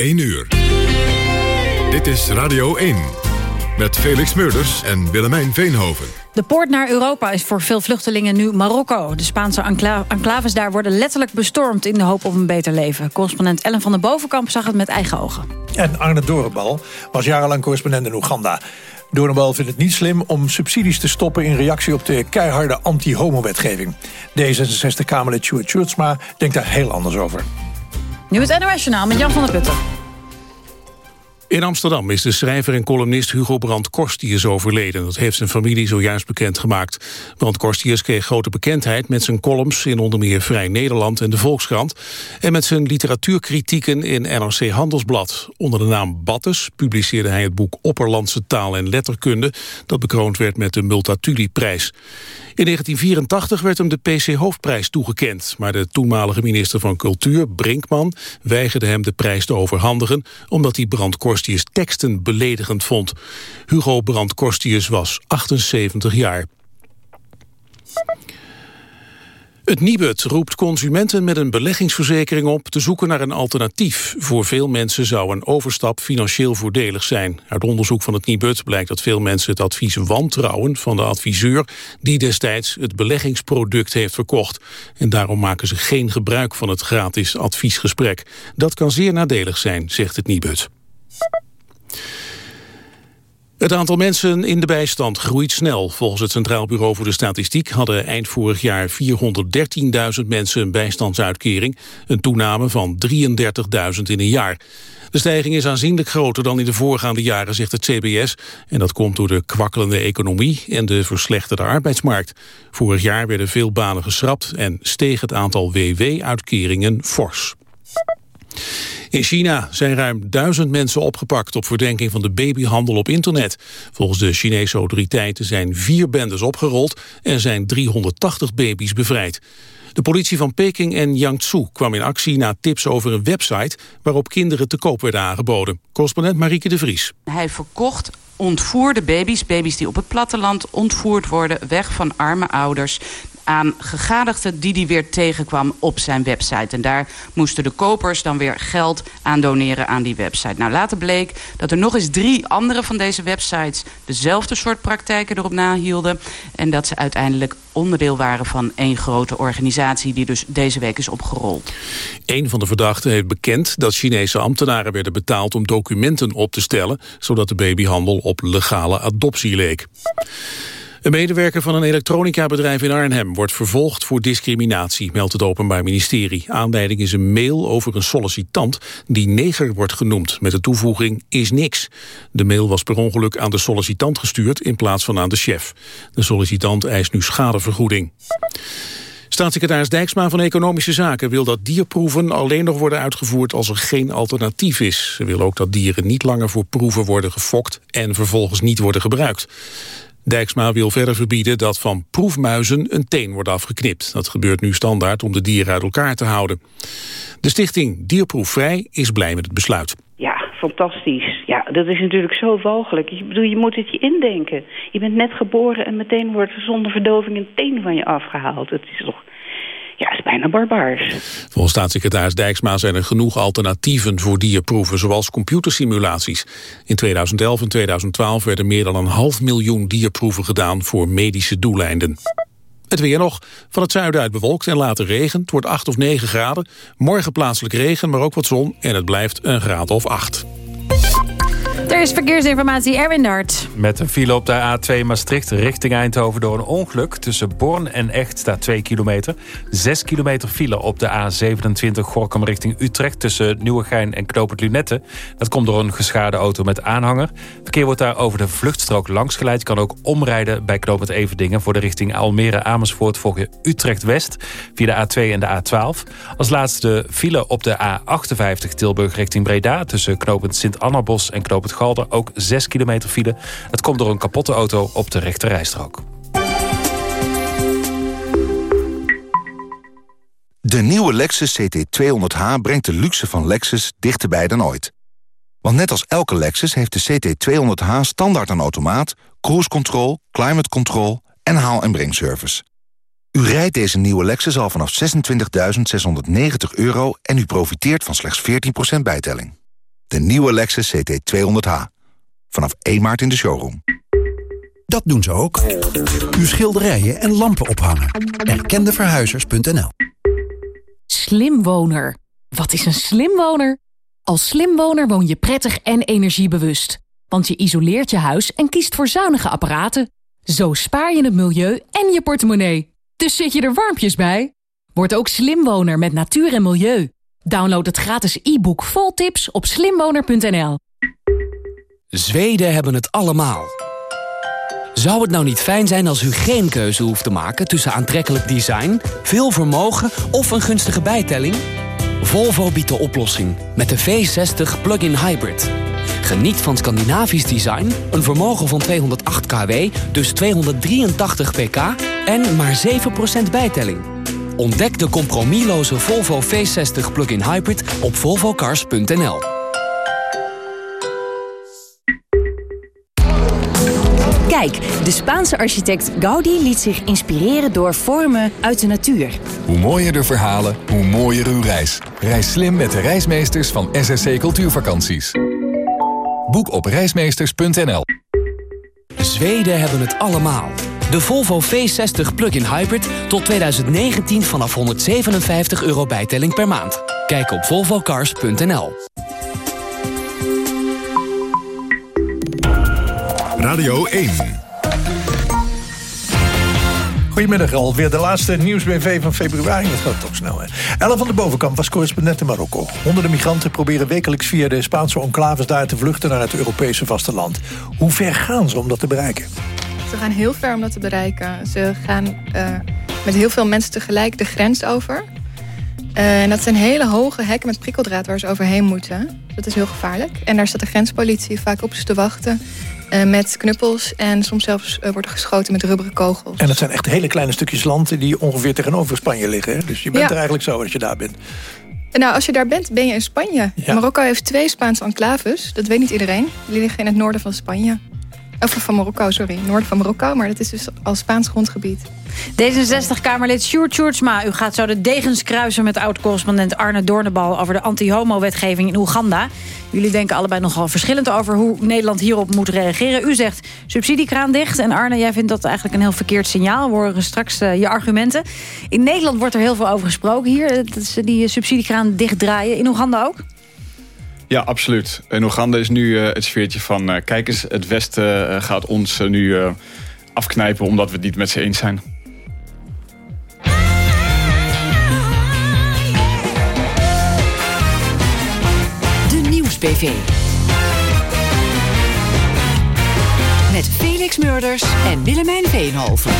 1 uur. Dit is Radio 1. Met Felix Meurders en Willemijn Veenhoven. De poort naar Europa is voor veel vluchtelingen nu Marokko. De Spaanse encla enclaves daar worden letterlijk bestormd... in de hoop op een beter leven. Correspondent Ellen van den Bovenkamp zag het met eigen ogen. En Arne Dorenbal was jarenlang correspondent in Oeganda. Doornbal vindt het niet slim om subsidies te stoppen... in reactie op de keiharde anti-homo-wetgeving. D66-Kamerlid Sjoerd Sjoerdsma denkt daar heel anders over. Nu het NOS Journaal met Jan van der Putten. In Amsterdam is de schrijver en columnist Hugo Brandt Korstius overleden. Dat heeft zijn familie zojuist bekendgemaakt. Brandt Korstius kreeg grote bekendheid met zijn columns... in onder meer Vrij Nederland en de Volkskrant... en met zijn literatuurkritieken in NRC Handelsblad. Onder de naam Battes publiceerde hij het boek Opperlandse Taal en Letterkunde... dat bekroond werd met de Multatuli-prijs. In 1984 werd hem de PC Hoofdprijs toegekend... maar de toenmalige minister van Cultuur, Brinkman... weigerde hem de prijs te overhandigen... omdat hij Brandt Korstius teksten beledigend vond. Hugo Brandt Korstius was 78 jaar. Het Nibud roept consumenten met een beleggingsverzekering op te zoeken naar een alternatief. Voor veel mensen zou een overstap financieel voordelig zijn. Uit onderzoek van het Nibud blijkt dat veel mensen het advies wantrouwen van de adviseur die destijds het beleggingsproduct heeft verkocht. En daarom maken ze geen gebruik van het gratis adviesgesprek. Dat kan zeer nadelig zijn, zegt het Nibud. Het aantal mensen in de bijstand groeit snel. Volgens het Centraal Bureau voor de Statistiek hadden eind vorig jaar 413.000 mensen een bijstandsuitkering. Een toename van 33.000 in een jaar. De stijging is aanzienlijk groter dan in de voorgaande jaren, zegt het CBS. En dat komt door de kwakkelende economie en de verslechterde arbeidsmarkt. Vorig jaar werden veel banen geschrapt en steeg het aantal WW-uitkeringen fors. In China zijn ruim duizend mensen opgepakt op verdenking van de babyhandel op internet. Volgens de Chinese autoriteiten zijn vier bendes opgerold en zijn 380 baby's bevrijd. De politie van Peking en Jiangsu kwam in actie na tips over een website waarop kinderen te koop werden aangeboden. Correspondent Marieke de Vries. Hij verkocht ontvoerde baby's, baby's die op het platteland ontvoerd worden, weg van arme ouders aan gegadigden die hij weer tegenkwam op zijn website. En daar moesten de kopers dan weer geld aan doneren aan die website. Nou, later bleek dat er nog eens drie andere van deze websites... dezelfde soort praktijken erop nahielden. En dat ze uiteindelijk onderdeel waren van één grote organisatie... die dus deze week is opgerold. Een van de verdachten heeft bekend dat Chinese ambtenaren werden betaald... om documenten op te stellen, zodat de babyhandel op legale adoptie leek. Een medewerker van een elektronica-bedrijf in Arnhem wordt vervolgd voor discriminatie, meldt het Openbaar Ministerie. Aanleiding is een mail over een sollicitant die neger wordt genoemd, met de toevoeging is niks. De mail was per ongeluk aan de sollicitant gestuurd in plaats van aan de chef. De sollicitant eist nu schadevergoeding. Staatssecretaris Dijksma van Economische Zaken wil dat dierproeven alleen nog worden uitgevoerd als er geen alternatief is. Ze wil ook dat dieren niet langer voor proeven worden gefokt en vervolgens niet worden gebruikt. Dijksma wil verder verbieden dat van proefmuizen een teen wordt afgeknipt. Dat gebeurt nu standaard om de dieren uit elkaar te houden. De stichting Dierproefvrij is blij met het besluit. Ja, fantastisch. Ja, dat is natuurlijk zo walgelijk. Ik bedoel, je moet het je indenken. Je bent net geboren en meteen wordt er zonder verdoving een teen van je afgehaald. Het is toch ja, is bijna barbaars. Volgens staatssecretaris Dijksma zijn er genoeg alternatieven voor dierproeven, zoals computersimulaties. In 2011 en 2012 werden meer dan een half miljoen dierproeven gedaan voor medische doeleinden. Het weer nog. Van het zuiden uit bewolkt en later regen. Het wordt 8 of 9 graden. Morgen plaatselijk regen, maar ook wat zon. En het blijft een graad of 8. Er is verkeersinformatie, Erwin Dart. Met een file op de A2 Maastricht richting Eindhoven door een ongeluk. Tussen Born en Echt staat 2 kilometer. 6 kilometer file op de A27 Gorkum richting Utrecht... tussen Nieuwegein en Knopend Lunette. Dat komt door een geschade auto met aanhanger. Verkeer wordt daar over de vluchtstrook langs geleid. Je kan ook omrijden bij Knopend Everdingen... voor de richting Almere-Amersfoort volg je Utrecht-West... via de A2 en de A12. Als laatste file op de A58 Tilburg richting Breda... tussen Knopend Sint-Annabos en Knopend Ook 6 kilometer file. Het komt door een kapotte auto op de rechte rijstrook. De nieuwe Lexus CT200H brengt de luxe van Lexus dichterbij dan ooit. Want net als elke Lexus heeft de CT200H standaard een automaat... cruise control, climate control en haal- en brengservice. U rijdt deze nieuwe Lexus al vanaf 26.690 euro... en u profiteert van slechts 14% bijtelling. De nieuwe Lexus CT200H. Vanaf 1 maart in de showroom. Dat doen ze ook. Uw schilderijen en lampen ophangen. Erkendeverhuizers.nl Slimwoner. Wat is een slimwoner? Als slimwoner woon je prettig en energiebewust. Want je isoleert je huis en kiest voor zuinige apparaten. Zo spaar je het milieu en je portemonnee. Dus zit je er warmpjes bij? Word ook slimwoner met natuur en milieu. Download het gratis e-book vol tips op slimwoner.nl. Zweden hebben het allemaal. Zou het nou niet fijn zijn als u geen keuze hoeft te maken... tussen aantrekkelijk design, veel vermogen of een gunstige bijtelling? Volvo biedt de oplossing met de V60 Plug-in Hybrid. Geniet van Scandinavisch design, een vermogen van 208 kW... dus 283 pk en maar 7% bijtelling. Ontdek de compromisloze Volvo V60 Plug-in Hybrid op volvocars.nl. Kijk, de Spaanse architect Gaudi liet zich inspireren door vormen uit de natuur. Hoe mooier de verhalen, hoe mooier uw reis. Reis slim met de reismeesters van SSC Cultuurvakanties. Boek op reismeesters.nl Zweden hebben het allemaal. De Volvo V60 Plug-in Hybrid tot 2019 vanaf 157 euro bijtelling per maand. Kijk op volvocars.nl. Radio 1. Goedemiddag alweer de laatste nieuwsbv van februari. Dat gaat toch snel, hè? Ellen van de Bovenkamp was correspondent in Marokko. Honderden migranten proberen wekelijks via de Spaanse enclaves daar te vluchten naar het Europese vasteland. Hoe ver gaan ze om dat te bereiken? Ze gaan heel ver om dat te bereiken. Ze gaan uh, met heel veel mensen tegelijk de grens over. Uh, en dat zijn hele hoge hekken met prikkeldraad waar ze overheen moeten. Dat is heel gevaarlijk. En daar staat de grenspolitie vaak op ze te wachten. Uh, met knuppels en soms zelfs uh, wordt er geschoten met rubberen kogels. En dat zijn echt hele kleine stukjes land die ongeveer tegenover Spanje liggen. Hè? Dus je bent Ja. er eigenlijk zo als je daar bent. En nou, als je daar bent, ben je in Spanje. Ja. Marokko heeft twee Spaanse enclaves. Dat weet niet iedereen. Die liggen in het noorden van Spanje. Of van Marokko, sorry. Noorden van Marokko, maar dat is dus al Spaans grondgebied. D66-Kamerlid Sjoerd Sjoerdsma, u gaat zo de degens kruisen met oud-correspondent Arne Doornbal over de anti-homo-wetgeving in Oeganda. Jullie denken allebei nogal verschillend over hoe Nederland hierop moet reageren. U zegt subsidiekraan dicht en Arne, jij vindt dat eigenlijk een heel verkeerd signaal. We horen straks eh, je argumenten. In Nederland wordt er heel veel over gesproken hier, dat ze die subsidiekraan dichtdraaien. In Oeganda ook? Ja, absoluut. In Oeganda is nu eh, het sfeertje van... eh, kijk eens, het Westen eh, gaat ons nu afknijpen... omdat we het niet met ze eens zijn. De Nieuwsbv. Met Felix Murders en Willemijn Veenhoven.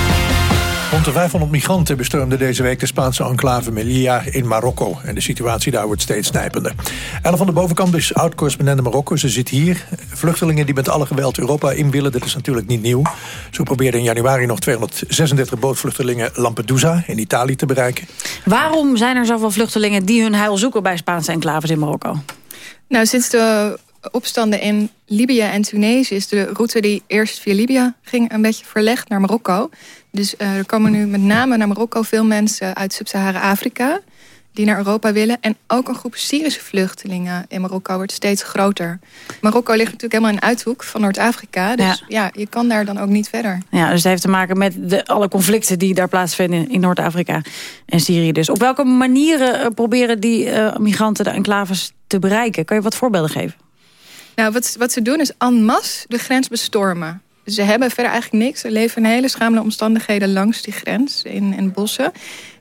Rond de 500 migranten bestormden deze week de Spaanse enclave Melilla in Marokko. En de situatie daar wordt steeds snijpender. Ellen van de Bovenkamp is oud-correspondent in Marokko. Ze zit hier. Vluchtelingen die met alle geweld Europa in willen, dat is natuurlijk niet nieuw. Zo probeerden in januari nog 236 bootvluchtelingen Lampedusa in Italië te bereiken. Waarom zijn er zoveel vluchtelingen die hun heil zoeken bij Spaanse enclaves in Marokko? Nou, sinds de opstanden in Libië en Tunesië... is de route die eerst via Libië ging een beetje verlegd naar Marokko. Dus eh, er komen nu met name naar Marokko veel mensen uit Sub-Sahara-Afrika... die naar Europa willen. En ook een groep Syrische vluchtelingen in Marokko wordt steeds groter. Marokko ligt natuurlijk helemaal in een uithoek van Noord-Afrika. Dus ja. je kan daar dan ook niet verder. Ja, dus het heeft te maken met de, alle conflicten die daar plaatsvinden in Noord-Afrika en Syrië. Dus op welke manieren eh, proberen die eh, migranten de enclaves te bereiken? Kan je wat voorbeelden geven? Nou, wat, wat ze doen is en masse de grens bestormen. Ze hebben verder eigenlijk niks. Ze leven in hele schamele omstandigheden langs die grens in, in bossen.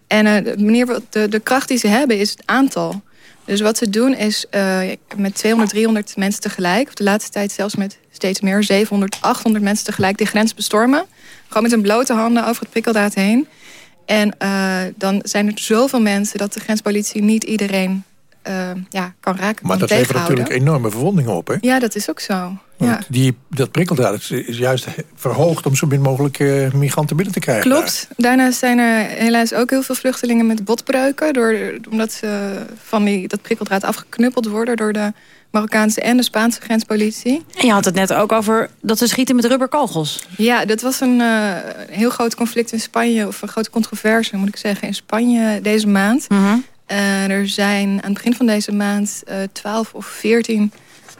En uh, de, manier, de, de kracht die ze hebben is het aantal. Dus wat ze doen is uh, met 200, 300 mensen tegelijk... of de laatste tijd zelfs met steeds meer, 700, 800 mensen tegelijk... die grens bestormen. Gewoon met hun blote handen over het prikkeldraad heen. En uh, dan zijn er zoveel mensen dat de grenspolitie niet iedereen uh, ja, kan raken, Maar kan dat levert natuurlijk enorme verwondingen op. Hè? Ja, dat is ook zo. Ja. Die, dat prikkeldraad is, is juist verhoogd om zo min mogelijk uh, migranten binnen te krijgen. Klopt. Daarnaast zijn er helaas ook heel veel vluchtelingen met botbreuken. Door, omdat ze van die, dat prikkeldraad afgeknuppeld worden door de Marokkaanse en de Spaanse grenspolitie. En je had het net ook over dat ze schieten met rubberkogels. Ja, dat was een uh, heel groot conflict in Spanje, of een grote controverse moet ik zeggen, in Spanje deze maand. Uh -huh. Uh, er zijn aan het begin van deze maand uh, 12 of 14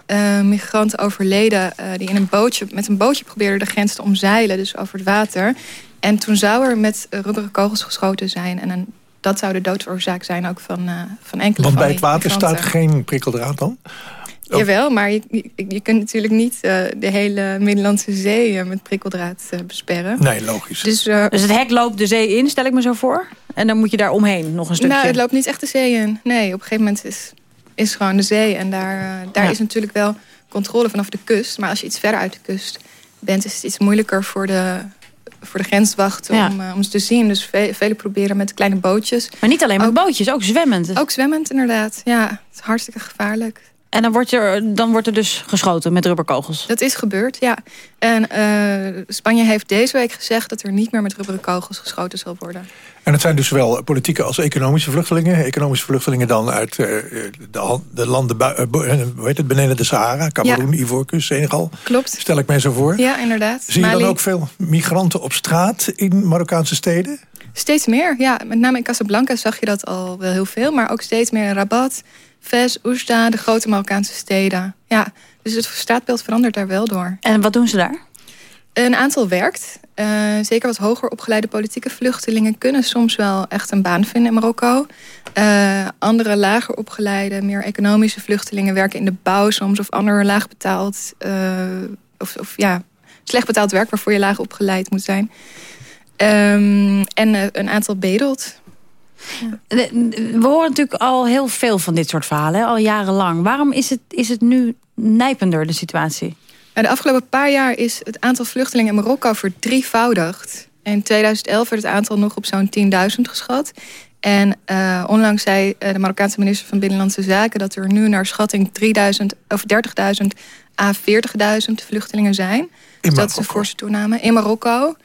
uh, migranten overleden... Die in een bootje, met een bootje probeerden de grens te omzeilen, dus over het water. En toen zou er met rubberen kogels geschoten zijn. En een, dat zou de doodsoorzaak zijn ook van, van enkele Want bij het water staat geen prikkeldraad dan? Oh. Jawel, maar je, je, je, kunt natuurlijk niet uh, de hele Middellandse Zee uh, met prikkeldraad uh, besperren. Nee, logisch. Dus, dus, het hek loopt de zee in, stel ik me zo voor? En dan moet je daar omheen nog een stukje? Nou, het loopt niet echt de zee in. Nee, op een gegeven moment is, is gewoon de zee. En daar, daar ja. is natuurlijk wel controle vanaf de kust. Maar als je iets verder uit de kust bent, is het iets moeilijker voor de, voor de grenswachten ja. om, om ze te zien. Dus ve velen proberen met kleine bootjes. Maar niet alleen met ook, bootjes, ook zwemmend. Ook zwemmend, inderdaad. Ja, het is hartstikke gevaarlijk. En dan wordt, er, dan wordt er dus geschoten met rubberkogels? Dat is gebeurd, ja. En uh, Spanje heeft deze week gezegd dat er niet meer met rubberen kogels geschoten zal worden. En het zijn dus zowel politieke als economische vluchtelingen. Economische vluchtelingen dan uit uh, de, de, landen uh, hoe heet het, beneden de Sahara. Cameroen, ja. Ivoorkust, Senegal. Klopt. Stel ik mij zo voor. Ja, inderdaad. Zie je Mali. dan ook veel migranten op straat in Marokkaanse steden? Steeds meer, ja. Met name in Casablanca zag je dat al wel heel veel. Maar ook steeds meer in Rabat, Fez, Oujda, de grote Marokkaanse steden. Ja, dus het straatbeeld verandert daar wel door. En wat doen ze daar? Een aantal werkt. Uh, zeker wat hoger opgeleide politieke vluchtelingen... kunnen soms wel echt een baan vinden in Marokko. Uh, andere lager opgeleide, meer economische vluchtelingen... werken in de bouw soms of ander laag betaald... Uh, of, of ja, slecht betaald werk waarvoor je laag opgeleid moet zijn. Um, en een aantal bedelt. We horen natuurlijk al heel veel van dit soort verhalen, al jarenlang. Waarom is het, is het nu nijpender, de situatie? De afgelopen paar jaar is het aantal vluchtelingen in Marokko verdrievoudigd. In 2011 werd het aantal nog op zo'n 10.000 geschat. En uh, onlangs zei uh, de Marokkaanse minister van Binnenlandse Zaken... dat er nu naar schatting 3000, of 30.000 à 40.000 vluchtelingen zijn. In dus dat is een forse toename. In Marokko,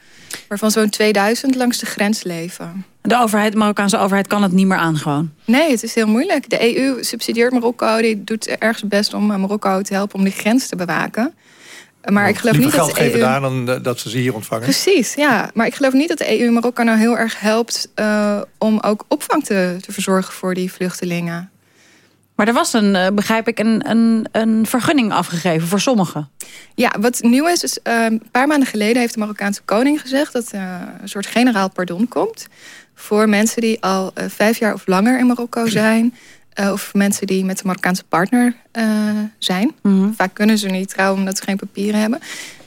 waarvan zo'n 2000 langs de grens leven. De overheid, de Marokkaanse overheid kan het niet meer aan gewoon? Nee, het is heel moeilijk. De EU subsidieert Marokko. Die doet ergens best om Marokko te helpen om die grens te bewaken. Maar ik geloof niet geld dat de geven EU... daar dan dat ze ze hier ontvangen. Precies, ja. Maar ik geloof niet dat de EU Marokko nou heel erg helpt... Uh, om ook opvang te, te verzorgen voor die vluchtelingen. Maar er was een, uh, begrijp ik, een, een, een vergunning afgegeven voor sommigen. Ja, wat nieuw is, is uh, een paar maanden geleden heeft de Marokkaanse koning gezegd... dat er een soort generaal pardon komt voor mensen die al uh, vijf jaar of langer in Marokko zijn... Of mensen die met een Marokkaanse partner zijn. Mm -hmm. Vaak kunnen ze niet trouwen omdat ze geen papieren hebben.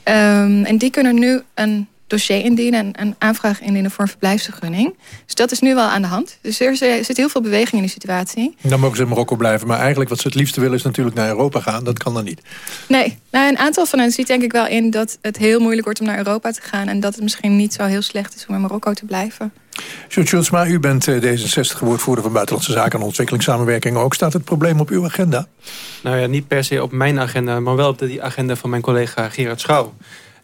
Um, en die kunnen nu een dossier indienen en een aanvraag indienen voor een verblijfsvergunning. Dus dat is nu wel aan de hand. Dus er zit heel veel beweging in de situatie. Dan mogen ze in Marokko blijven. Maar eigenlijk wat ze het liefste willen is natuurlijk naar Europa gaan. Dat kan dan niet. Nee, nou, een aantal van hen ziet denk ik wel in dat het heel moeilijk wordt om naar Europa te gaan. En dat het misschien niet zo heel slecht is om in Marokko te blijven. Sjoerd Schultzma, u bent D66-woordvoerder van Buitenlandse Zaken en Ontwikkelingssamenwerking. Ook staat het probleem op uw agenda? Nou ja, niet per se op mijn agenda, maar wel op de agenda van mijn collega Gerard Schouw.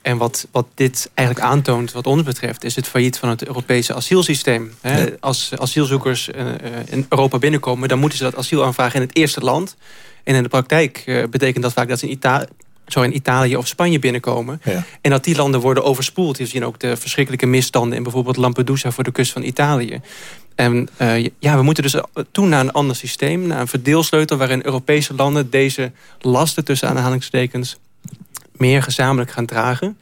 En wat, wat dit eigenlijk aantoont, wat ons betreft, is het failliet van het Europese asielsysteem. Als asielzoekers in Europa binnenkomen, dan moeten ze dat asiel aanvragen in het eerste land. En in de praktijk betekent dat vaak dat ze in Italië zo in Italië of Spanje binnenkomen. Ja. En dat die landen worden overspoeld. Je ziet ook de verschrikkelijke misstanden in bijvoorbeeld Lampedusa voor de kust van Italië. En uh, ja, we moeten dus toe naar een ander systeem, naar een verdeelsleutel waarin Europese landen deze lasten tussen aanhalingstekens meer gezamenlijk gaan dragen.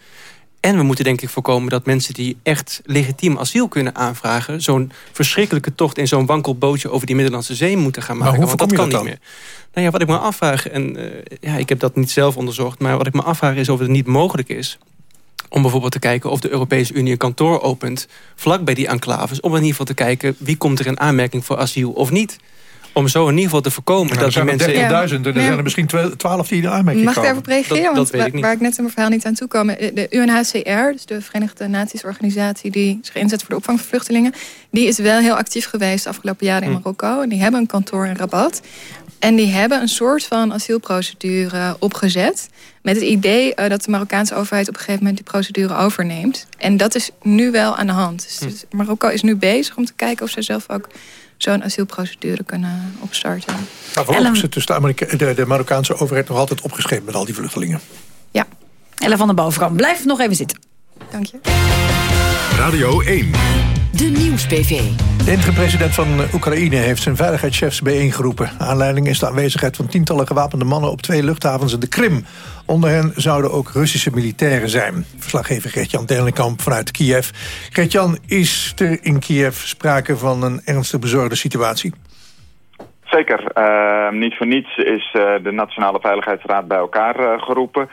En we moeten denk ik voorkomen dat mensen die echt legitiem asiel kunnen aanvragen... zo'n verschrikkelijke tocht in zo'n wankel bootje over die Middellandse Zee moeten gaan maken. Maar want dat kan dat niet meer. Nou ja, wat ik me afvraag, en uh, ja, ik heb dat niet zelf onderzocht... maar wat ik me afvraag is of het niet mogelijk is om bijvoorbeeld te kijken of de Europese Unie een kantoor opent... vlak bij die enclaves, om in ieder geval te kijken... wie komt er in aanmerking voor asiel of niet om zo in ieder geval te voorkomen nou, dat die mensen... Er zijn er, zijn er misschien 12 die in aanmerking Mag komen. ik daarop reageren? Dat, Want waar, waar, ik net in mijn verhaal niet aan toe kwam... de UNHCR, dus de Verenigde Naties organisatie... die zich inzet voor de opvang van vluchtelingen... die is wel heel actief geweest de afgelopen jaren in Marokko. En die hebben een kantoor in Rabat. En die hebben een soort van asielprocedure opgezet... met het idee uh, dat de Marokkaanse overheid op een gegeven moment... die procedure overneemt. En dat is nu wel aan de hand. Dus Marokko is nu bezig om te kijken of zij zelf ook zo'n asielprocedure kunnen opstarten. Maar voorlopig zit dus de, Amerika de, de Marokkaanse overheid nog altijd opgeschreven met al die vluchtelingen. Ja. Ellen van der Bovenkant, blijf nog even zitten. Dank je. Radio 1. De Nieuws-PV. De enige president van Oekraïne heeft zijn veiligheidschefs bijeengeroepen. Aanleiding is de aanwezigheid van tientallen gewapende mannen... op twee luchthavens in de Krim. Onder hen zouden ook Russische militairen zijn. Verslaggever Gert-Jan Denlenkamp vanuit Kiev. Gert-Jan, is er in Kiev sprake van een ernstig bezorgde situatie? Zeker. Uh, niet voor niets is uh, de Nationale Veiligheidsraad bij elkaar uh, geroepen.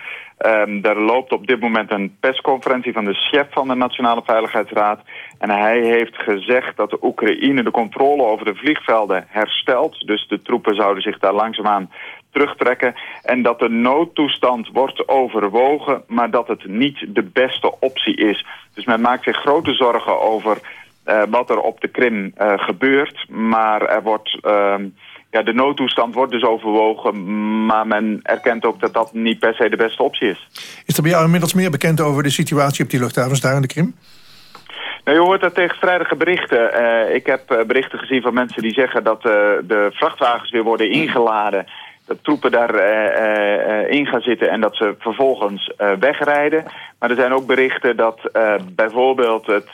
Um, er loopt op dit moment een persconferentie van de chef van de Nationale Veiligheidsraad. En hij heeft gezegd dat de Oekraïne de controle over de vliegvelden herstelt. Dus de troepen zouden zich daar langzaamaan terugtrekken. En dat de noodtoestand wordt overwogen, maar dat het niet de beste optie is. Dus men maakt zich grote zorgen over uh, wat er op de Krim uh, gebeurt. Maar er wordt... Uh, ja, de noodtoestand wordt dus overwogen, maar men erkent ook dat dat niet per se de beste optie is. Is er bij jou inmiddels meer bekend over de situatie op die luchthavens daar in de Krim? Nou, je hoort dat tegenstrijdige berichten. Uh, ik heb uh, berichten gezien van mensen die zeggen dat uh, de vrachtwagens weer worden ingeladen. Dat troepen daar in gaan zitten en dat ze vervolgens wegrijden. Maar er zijn ook berichten dat bijvoorbeeld het,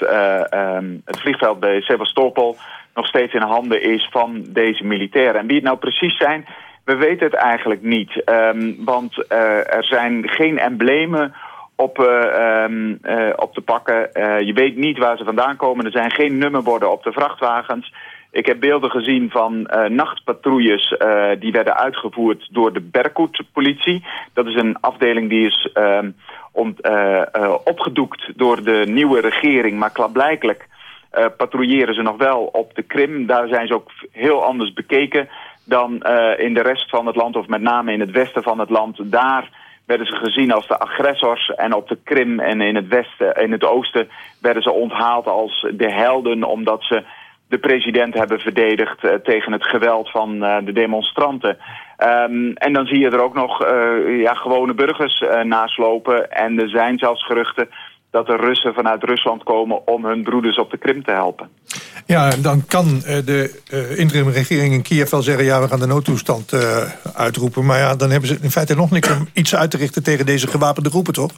um, het vliegveld bij Sevastopol nog steeds in handen is van deze militairen. En wie het nou precies zijn, we weten het eigenlijk niet. Um, want uh, er zijn geen emblemen op, uh, um, uh, op te pakken. je weet niet waar ze vandaan komen. Er zijn geen nummerborden op de vrachtwagens. Ik heb beelden gezien van nachtpatrouilles die werden uitgevoerd door de Berkut-politie. Dat is een afdeling die is um, ont, opgedoekt door de nieuwe regering, maar klaarblijkelijk uh, patrouilleren ze nog wel op de Krim. Daar zijn ze ook heel anders bekeken dan uh, in de rest van het land... of met name in het westen van het land. Daar werden ze gezien als de agressors. En op de Krim en in het westen, in het oosten... werden ze onthaald als de helden... omdat ze de president hebben verdedigd uh, tegen het geweld van de demonstranten. Um, en dan zie je er ook nog ja, gewone burgers naslopen. En er zijn zelfs geruchten dat er Russen vanuit Rusland komen om hun broeders op de Krim te helpen. Ja, dan kan de uh, interimregering in Kiev wel zeggen... ja, we gaan de noodtoestand uh, uitroepen. Maar ja, dan hebben ze in feite nog niks om iets uit te richten... tegen deze gewapende groepen, toch?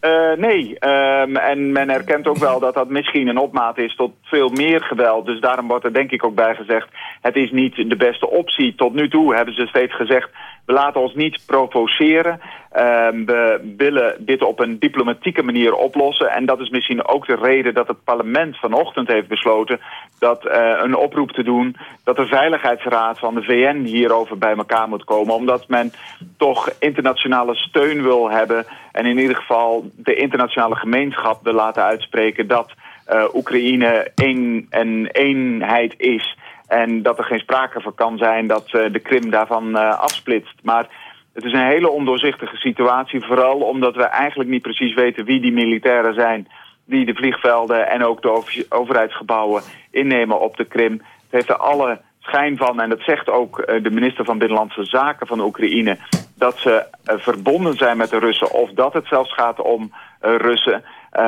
Uh, nee, um, en men erkent ook wel dat dat misschien een opmaat is tot veel meer geweld. Dus daarom wordt er denk ik ook bij gezegd... het is niet de beste optie. Tot nu toe hebben ze steeds gezegd... we laten ons niet provoceren. Um, we willen dit op een diplomatieke manier oplossen. En dat is misschien ook de reden dat het parlement vanochtend heeft besloten... dat uh, een oproep te doen dat de Veiligheidsraad van de VN hierover bij elkaar moet komen. Omdat men toch internationale steun wil hebben... en in ieder geval de internationale gemeenschap wil laten uitspreken... dat uh, Oekraïne één, een eenheid is... En dat er geen sprake van kan zijn dat uh, de Krim daarvan uh, afsplitst. Maar het is een hele ondoorzichtige situatie. Vooral omdat we eigenlijk niet precies weten wie die militairen zijn... die de vliegvelden en ook de overheidsgebouwen innemen op de Krim. Het heeft er alle schijn van, en dat zegt ook uh, de minister van Binnenlandse Zaken van Oekraïne... dat ze verbonden zijn met de Russen of dat het zelfs gaat om Russen.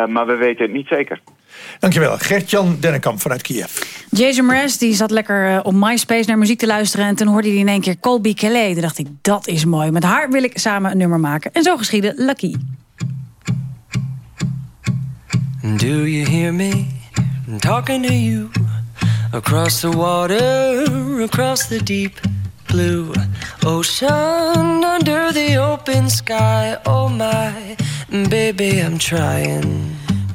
maar we weten het niet zeker. Dankjewel. Gert-Jan Dennekamp vanuit Kiev. Jason Mraz die zat lekker uh, op MySpace naar muziek te luisteren... en toen hoorde hij in één keer Colby Calais. Toen dacht ik, dat is mooi. Met haar wil ik samen een nummer maken. En zo geschiedde Lucky. Do you hear me talking to you? Across the water, across the deep blue ocean... under the open sky, oh my, baby, I'm trying...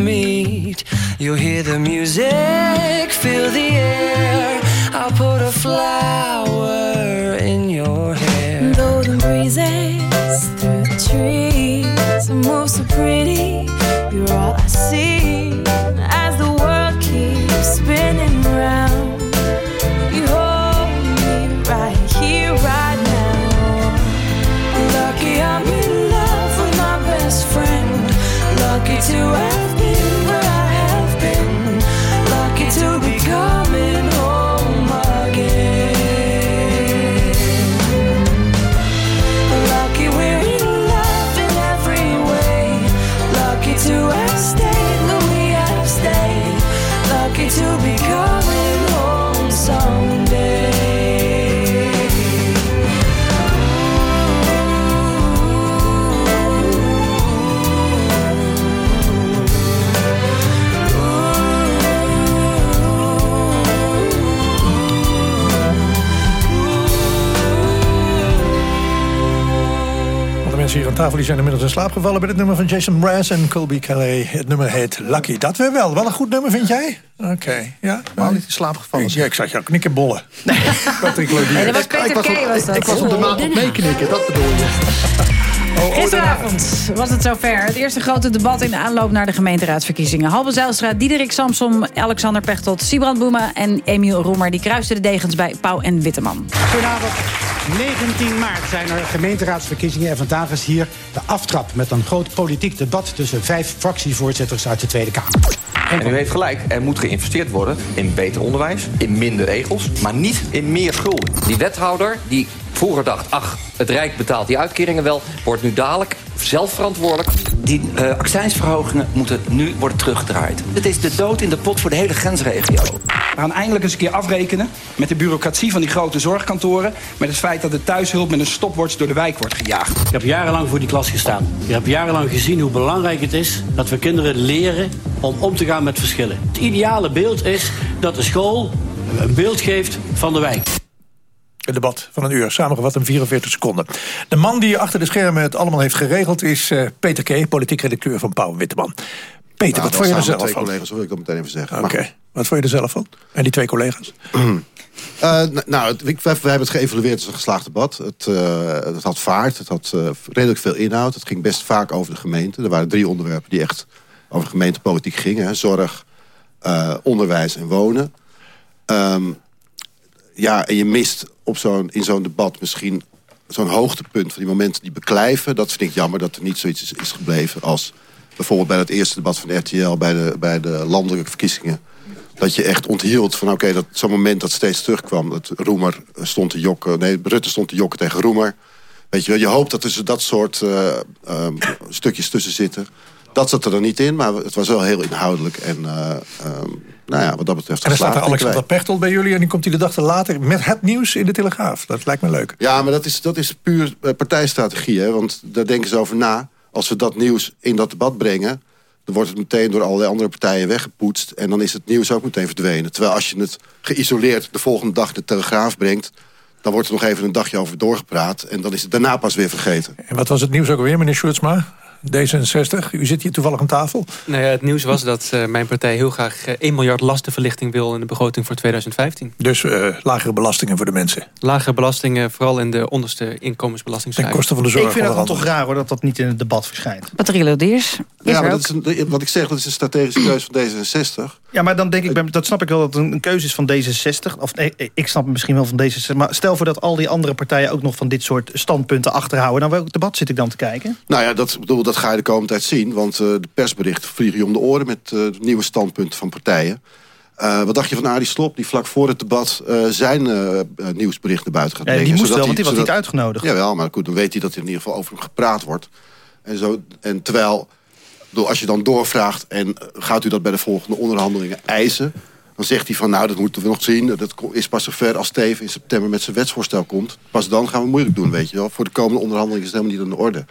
meet. You'll hear the music, feel the air. I'll put a flower in your hair. Though the breezes through the trees move so pretty, you're all I see tafel die zijn inmiddels in slaap gevallen... bij het nummer van Jason Mraz en Colby Calais. Het nummer heet Lucky. Dat weer wel. Wel een goed nummer, vind jij? Oké, ja. Maar niet in slaap gevallen. Ja, ik zag jou. Nee. Patrick Lodier. Nee, dat was Peter ik was, was dat. ik was op de maand op meeknikken, dat bedoel je. Oh, Gisteravond was het zover. Het eerste grote debat in de aanloop naar de gemeenteraadsverkiezingen. Halbe Zijlstra, Diederik Samsom, Alexander Pechtold, Sibrand Boema en Emiel Roemer... die kruisten de degens bij Pauw en Witteman. Goedenavond. 19 maart zijn er gemeenteraadsverkiezingen en vandaag is hier de aftrap met een groot politiek debat tussen vijf fractievoorzitters uit de Tweede Kamer. En u heeft gelijk, er moet geïnvesteerd worden in beter onderwijs, in minder regels, maar niet in meer schulden. Die wethouder die vroeger dacht, ach, het Rijk betaalt die uitkeringen wel, wordt nu dadelijk zelf verantwoordelijk. Die uh, accijnsverhogingen moeten nu worden teruggedraaid. Het is de dood in de pot voor de hele grensregio. We gaan eindelijk eens een keer afrekenen met de bureaucratie van die grote zorgkantoren. Met het feit dat de thuishulp met een stopwatch door de wijk wordt gejaagd. Ik heb jarenlang voor die klas gestaan. Ik heb jarenlang gezien hoe belangrijk het is dat we kinderen leren om om te gaan met verschillen. Het ideale beeld is dat de school een beeld geeft van de wijk. Debat van een uur, samengevat in 44 seconden. De man die achter de schermen het allemaal heeft geregeld... is uh, Peter K., politiek redacteur van Pauw Witteman. Peter, nou, wat vond je er zelf twee van? collega's, wil ik dat meteen even zeggen. Oké, okay. wat vond je er zelf van? En die twee collega's? Uh, nou, het, we, hebben het geëvalueerd als een geslaagd debat. Het, uh, het had vaart, het had uh, redelijk veel inhoud. Het ging best vaak over de gemeente. Er waren drie onderwerpen die echt over gemeentepolitiek gingen. Hè. Zorg, onderwijs en wonen. Um, ja, en je mist op zo'n in zo'n debat misschien zo'n hoogtepunt van die momenten die beklijven. Dat vind ik jammer dat er niet zoiets is, is gebleven als bijvoorbeeld bij het eerste debat van RTL... bij de, bij de landelijke verkiezingen. Dat je echt onthield van oké, dat zo'n moment dat steeds terugkwam. Dat Roemer stond te jokken, nee, Rutte stond te jokken tegen Roemer. Weet je wel, je hoopt dat er dat soort uh, um, stukjes tussen zitten. Dat zat er dan niet in, maar het was wel heel inhoudelijk. En uh, um, nou ja, wat dat betreft... En er staat er Alexander Pechtold bij jullie... en die komt hij de dag later met het nieuws in de Telegraaf. Dat lijkt me leuk. Ja, maar dat is, dat is puur partijstrategie. Hè? Want daar denken ze over na. Als we dat nieuws in dat debat brengen... dan wordt het meteen door allerlei andere partijen weggepoetst... en dan is het nieuws ook meteen verdwenen. Terwijl als je het geïsoleerd de volgende dag de Telegraaf brengt... dan wordt er nog even een dagje over doorgepraat... en dan is het daarna pas weer vergeten. En wat was het nieuws ook weer, meneer Schuurtsma? D66, u zit hier toevallig aan tafel. Nou ja, het nieuws was dat uh, mijn partij heel graag uh, 1 miljard lastenverlichting wil... in de begroting voor 2015. Dus uh, lagere belastingen voor de mensen? Lagere belastingen, vooral in de onderste inkomensbelasting. Ten koste van de zorg. Ik vind dat dan toch raar hoor, dat dat niet in het debat verschijnt. Patrick Lodiers. Ja, maar dat is een, wat ik zeg, dat is een strategische keuze van D66. Ja, maar dan denk ik, dat snap ik wel dat het een keuze is van D66. Of nee, ik snap het misschien wel van D66. Maar stel voor dat al die andere partijen ook nog van dit soort standpunten achterhouden. Naar welk debat zit ik dan te kijken? Nou ja, dat, bedoel, dat ga je de komende tijd zien. Want uh, de persberichten vliegen je om de oren met uh, nieuwe standpunten van partijen. Uh, wat dacht je van Arie Slob, die vlak voor het debat uh, zijn uh, nieuwsberichten buiten gaat brengen? Ja, die moest wel, want die was niet uitgenodigd. Jawel, maar goed, dan weet hij dat er in ieder geval over hem gepraat wordt. En, zo, en terwijl als je dan doorvraagt en eh, gaat u dat bij de volgende onderhandelingen eisen... dan zegt hij van nou, dat moeten we nog zien. Dat is pas zover als Steven in september met zijn wetsvoorstel komt. Pas dan gaan we moeilijk doen, weet je wel. Voor de komende onderhandelingen is het helemaal niet aan de orde.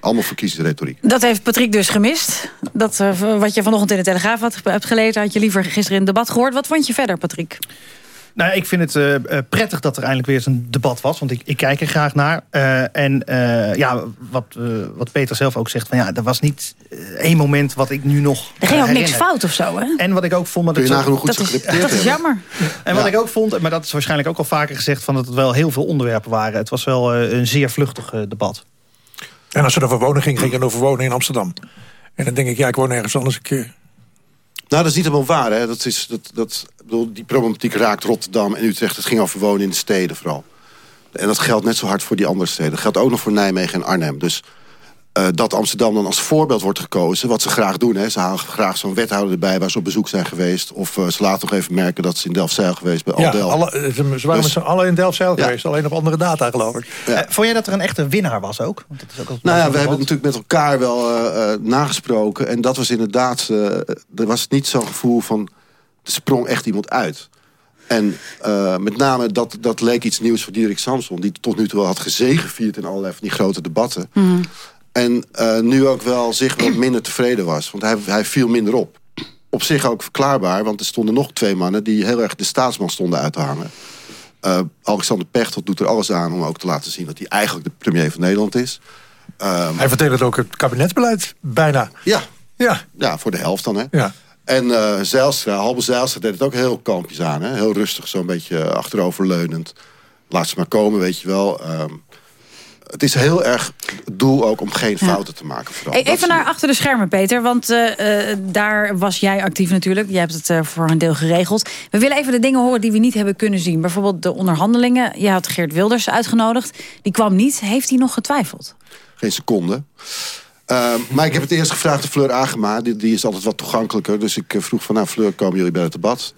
Allemaal verkiezingsretoriek. Dat heeft Patrick dus gemist. Dat, eh, wat je vanochtend in de Telegraaf had, hebt gelezen... had je liever gisteren in het debat gehoord. Wat vond je verder, Patrick? Nou, ik vind het eh, eh, prettig dat er eindelijk weer eens een debat was. Want ik, ik kijk er graag naar. Eh, en eh, ja, wat, wat Peter zelf ook zegt. Van, ja, er was niet één moment wat ik nu nog Er ging ook niks fout of zo, hè? En wat ik ook vond... Maar dat hoe goed Dat is, dat is jammer. En wat ik ook vond, maar dat is waarschijnlijk ook al vaker gezegd... Van dat het wel heel veel onderwerpen waren. Het was wel eh, een zeer vluchtig debat. En als het over wonen ging, ging het over wonen in Amsterdam. En dan denk ik, ja, ik woon ergens anders. Ik, Nou, dat is niet helemaal waar. Hè. Dat is, dat, dat, bedoel, die problematiek raakt Rotterdam en Utrecht. Het ging over wonen in de steden vooral. En dat geldt net zo hard voor die andere steden. Dat geldt ook nog voor Nijmegen en Arnhem. Dus eh, dat Amsterdam dan als voorbeeld wordt gekozen... wat ze graag doen. Hè. Ze halen graag zo'n wethouder erbij waar ze op bezoek zijn geweest. Of eh, ze laten nog even merken dat ze in Delfzijl geweest bij ja, Aldel. alle, eh, ze waren Dus- met z'n allen in Delfzijl geweest. Alleen op andere data, geloof ik. Eh, vond jij dat er een echte winnaar was ook? Want dat is ook Nou ja, we hebben natuurlijk met elkaar wel eh, eh, nagesproken. En dat was inderdaad... eh, er was niet zo'n gevoel van... er sprong echt iemand uit. En eh, met name, dat, dat leek iets nieuws voor Diederik Samson... die tot nu toe al had gezegevierd in allerlei van die grote debatten. En eh, nu ook wel zich wat minder tevreden was. Want hij, hij viel minder op. Op zich ook verklaarbaar, want er stonden nog twee mannen... die heel erg de staatsman stonden uit te hangen. Eh, Alexander Pechtold doet er alles aan om ook te laten zien... dat hij eigenlijk de premier van Nederland is. Ehm, Hij vertelde ook het kabinetsbeleid, bijna. ja. Ja. Ja, voor de helft dan, hè? Ja. En eh Zijlstra, Halbe Zijlstra deed het ook heel kalmpjes aan. Hè? Heel rustig, zo'n beetje achteroverleunend. Laat ze maar komen, weet je wel. Ehm, het is heel erg het doel ook om geen fouten te maken. Vooral. Dat even naar achter de schermen, Peter. Want eh, eh, daar was jij actief natuurlijk. Je hebt het eh, voor een deel geregeld. We willen even de dingen horen die we niet hebben kunnen zien. Bijvoorbeeld de onderhandelingen. Je had Geert Wilders uitgenodigd. Die kwam niet. Heeft hij nog getwijfeld? Geen seconde. Ehm, maar ik heb het eerst gevraagd aan Fleur Agema. Die, die is altijd wat toegankelijker. Dus ik vroeg van, nou Fleur, komen jullie bij het debat?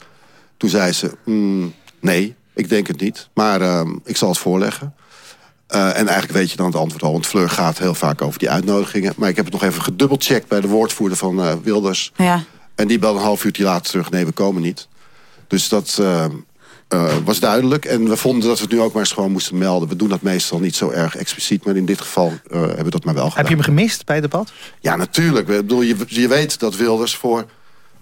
Toen zei ze, "Mm, nee, ik denk het niet. Maar ehm, ik zal het voorleggen. Eh, en eigenlijk weet je dan het antwoord al. Want Fleur gaat heel vaak over die uitnodigingen. Maar ik heb het nog even gedubbelcheckt bij de woordvoerder van eh, Wilders. Ja. En die belde een half uurtje later terug. Nee, we komen niet. Dus dat eh, eh, was duidelijk. En we vonden dat we het nu ook maar eens gewoon moesten melden. We doen dat meestal niet zo erg expliciet. Maar in dit geval eh, hebben we dat maar wel gedaan. Heb je hem gemist bij het debat? Ja, natuurlijk. Ik bedoel, je, je weet dat Wilders voor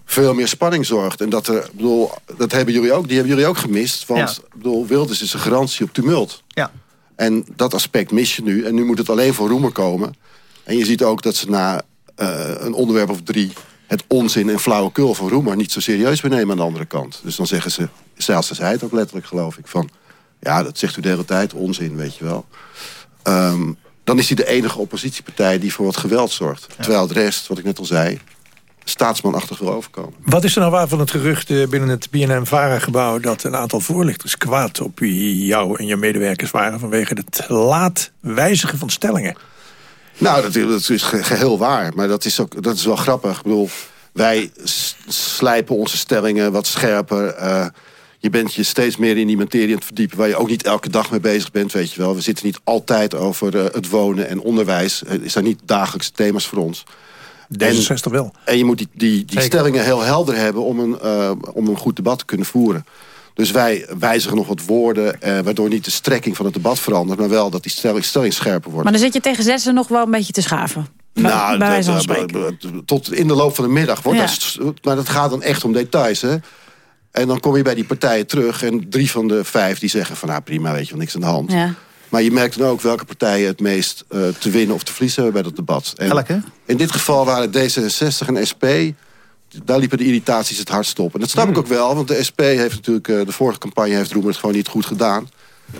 veel meer spanning zorgt. En dat, er, bedoel, dat hebben jullie ook, die hebben jullie ook gemist. Want Ja. bedoel, Wilders is een garantie op tumult. Ja. En dat aspect mis je nu. En nu moet het alleen voor Roemer komen. En je ziet ook dat ze na eh, een onderwerp of drie... het onzin en flauwekul van Roemer niet zo serieus meer nemen aan de andere kant. Dus dan zeggen ze, zelfs zei het ook letterlijk geloof ik... van ja, dat zegt u de hele tijd, onzin, weet je wel. Ehm, dan is hij de enige oppositiepartij die voor wat geweld zorgt. Terwijl de rest, wat ik net al zei, staatsmanachtig wil overkomen. Wat is er nou waar van het gerucht eh, binnen het BNM-Vara-gebouw... dat een aantal voorlichters kwaad op jou en je medewerkers waren... vanwege het laat wijzigen van stellingen? Nou, dat, dat is ge- geheel waar. Maar dat is, ook, dat is wel grappig. Ik bedoel, wij slijpen onze stellingen wat scherper. eh, je bent je steeds meer in die materie aan het verdiepen... waar je ook niet elke dag mee bezig bent, weet je wel. We zitten niet altijd over eh, het wonen en onderwijs. Het zijn niet dagelijkse thema's voor ons. D66 wel. En je moet die, die, die stellingen heel helder hebben... Om een, eh, om een goed debat te kunnen voeren. Dus wij wijzigen nog wat woorden... eh, waardoor niet de strekking van het debat verandert... maar wel dat die stelling, stelling scherper wordt. Maar dan zit je tegen zessen nog wel een beetje te schaven. Bij- Nou, bij wijze van dat- spreken. dat- tot in de loop van de middag wordt Ja. dat... Maar dat gaat dan echt om details, hè? En dan kom je bij die partijen terug... en drie van de vijf die zeggen van... nou prima, weet je wel, niks aan de hand. Ja. Maar je merkt dan ook welke partijen het meest eh, te winnen of te verliezen hebben bij dat debat. En Welke? In dit geval waren D66 en SP... daar liepen de irritaties het hardst op. En dat snap ik ook wel, want de SP heeft natuurlijk... eh, de vorige campagne heeft Roemer het gewoon niet goed gedaan.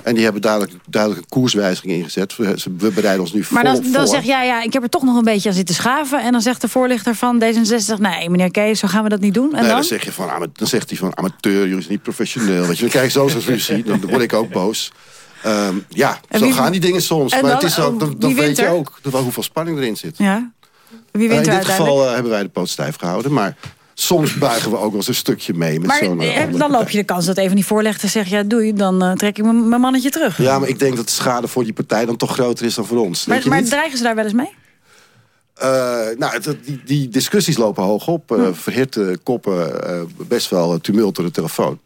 En die hebben duidelijk, duidelijk een koerswijziging ingezet. We, bereiden ons nu Maar volop dan, dan voor. zeg jij, ja, ik heb er toch nog een beetje aan zitten schaven. En dan zegt de voorlichter van D66, nee, meneer Kees, zo gaan we dat niet doen. En nee, dan? dan, zeg je van, dan zegt hij van amateur, jullie zijn niet professioneel. Weet je, dan krijg je zo zo'n ruzie, dan word ik ook boos. Ehm, ja, En zo wie- gaan die dingen soms. Maar dan? het is ook, dan, dan weet je ook dat wel hoeveel spanning erin zit. Ja. Wie Eh, wint in er dit geval eh, hebben wij de poot stijf gehouden. Maar soms buigen we ook wel eens een stukje mee met maar zo'n... eh, eh, dan loop je de kans dat even die voorlichter zegt... ja, doei, dan eh, trek ik mijn mannetje terug. Ja, maar ik denk dat de schade voor die partij dan toch groter is dan voor ons. maar maar dreigen ze daar wel eens mee? Eh, nou, die, die discussies lopen hoog op. eh verhitte koppen, eh, best wel tumult door de telefoon.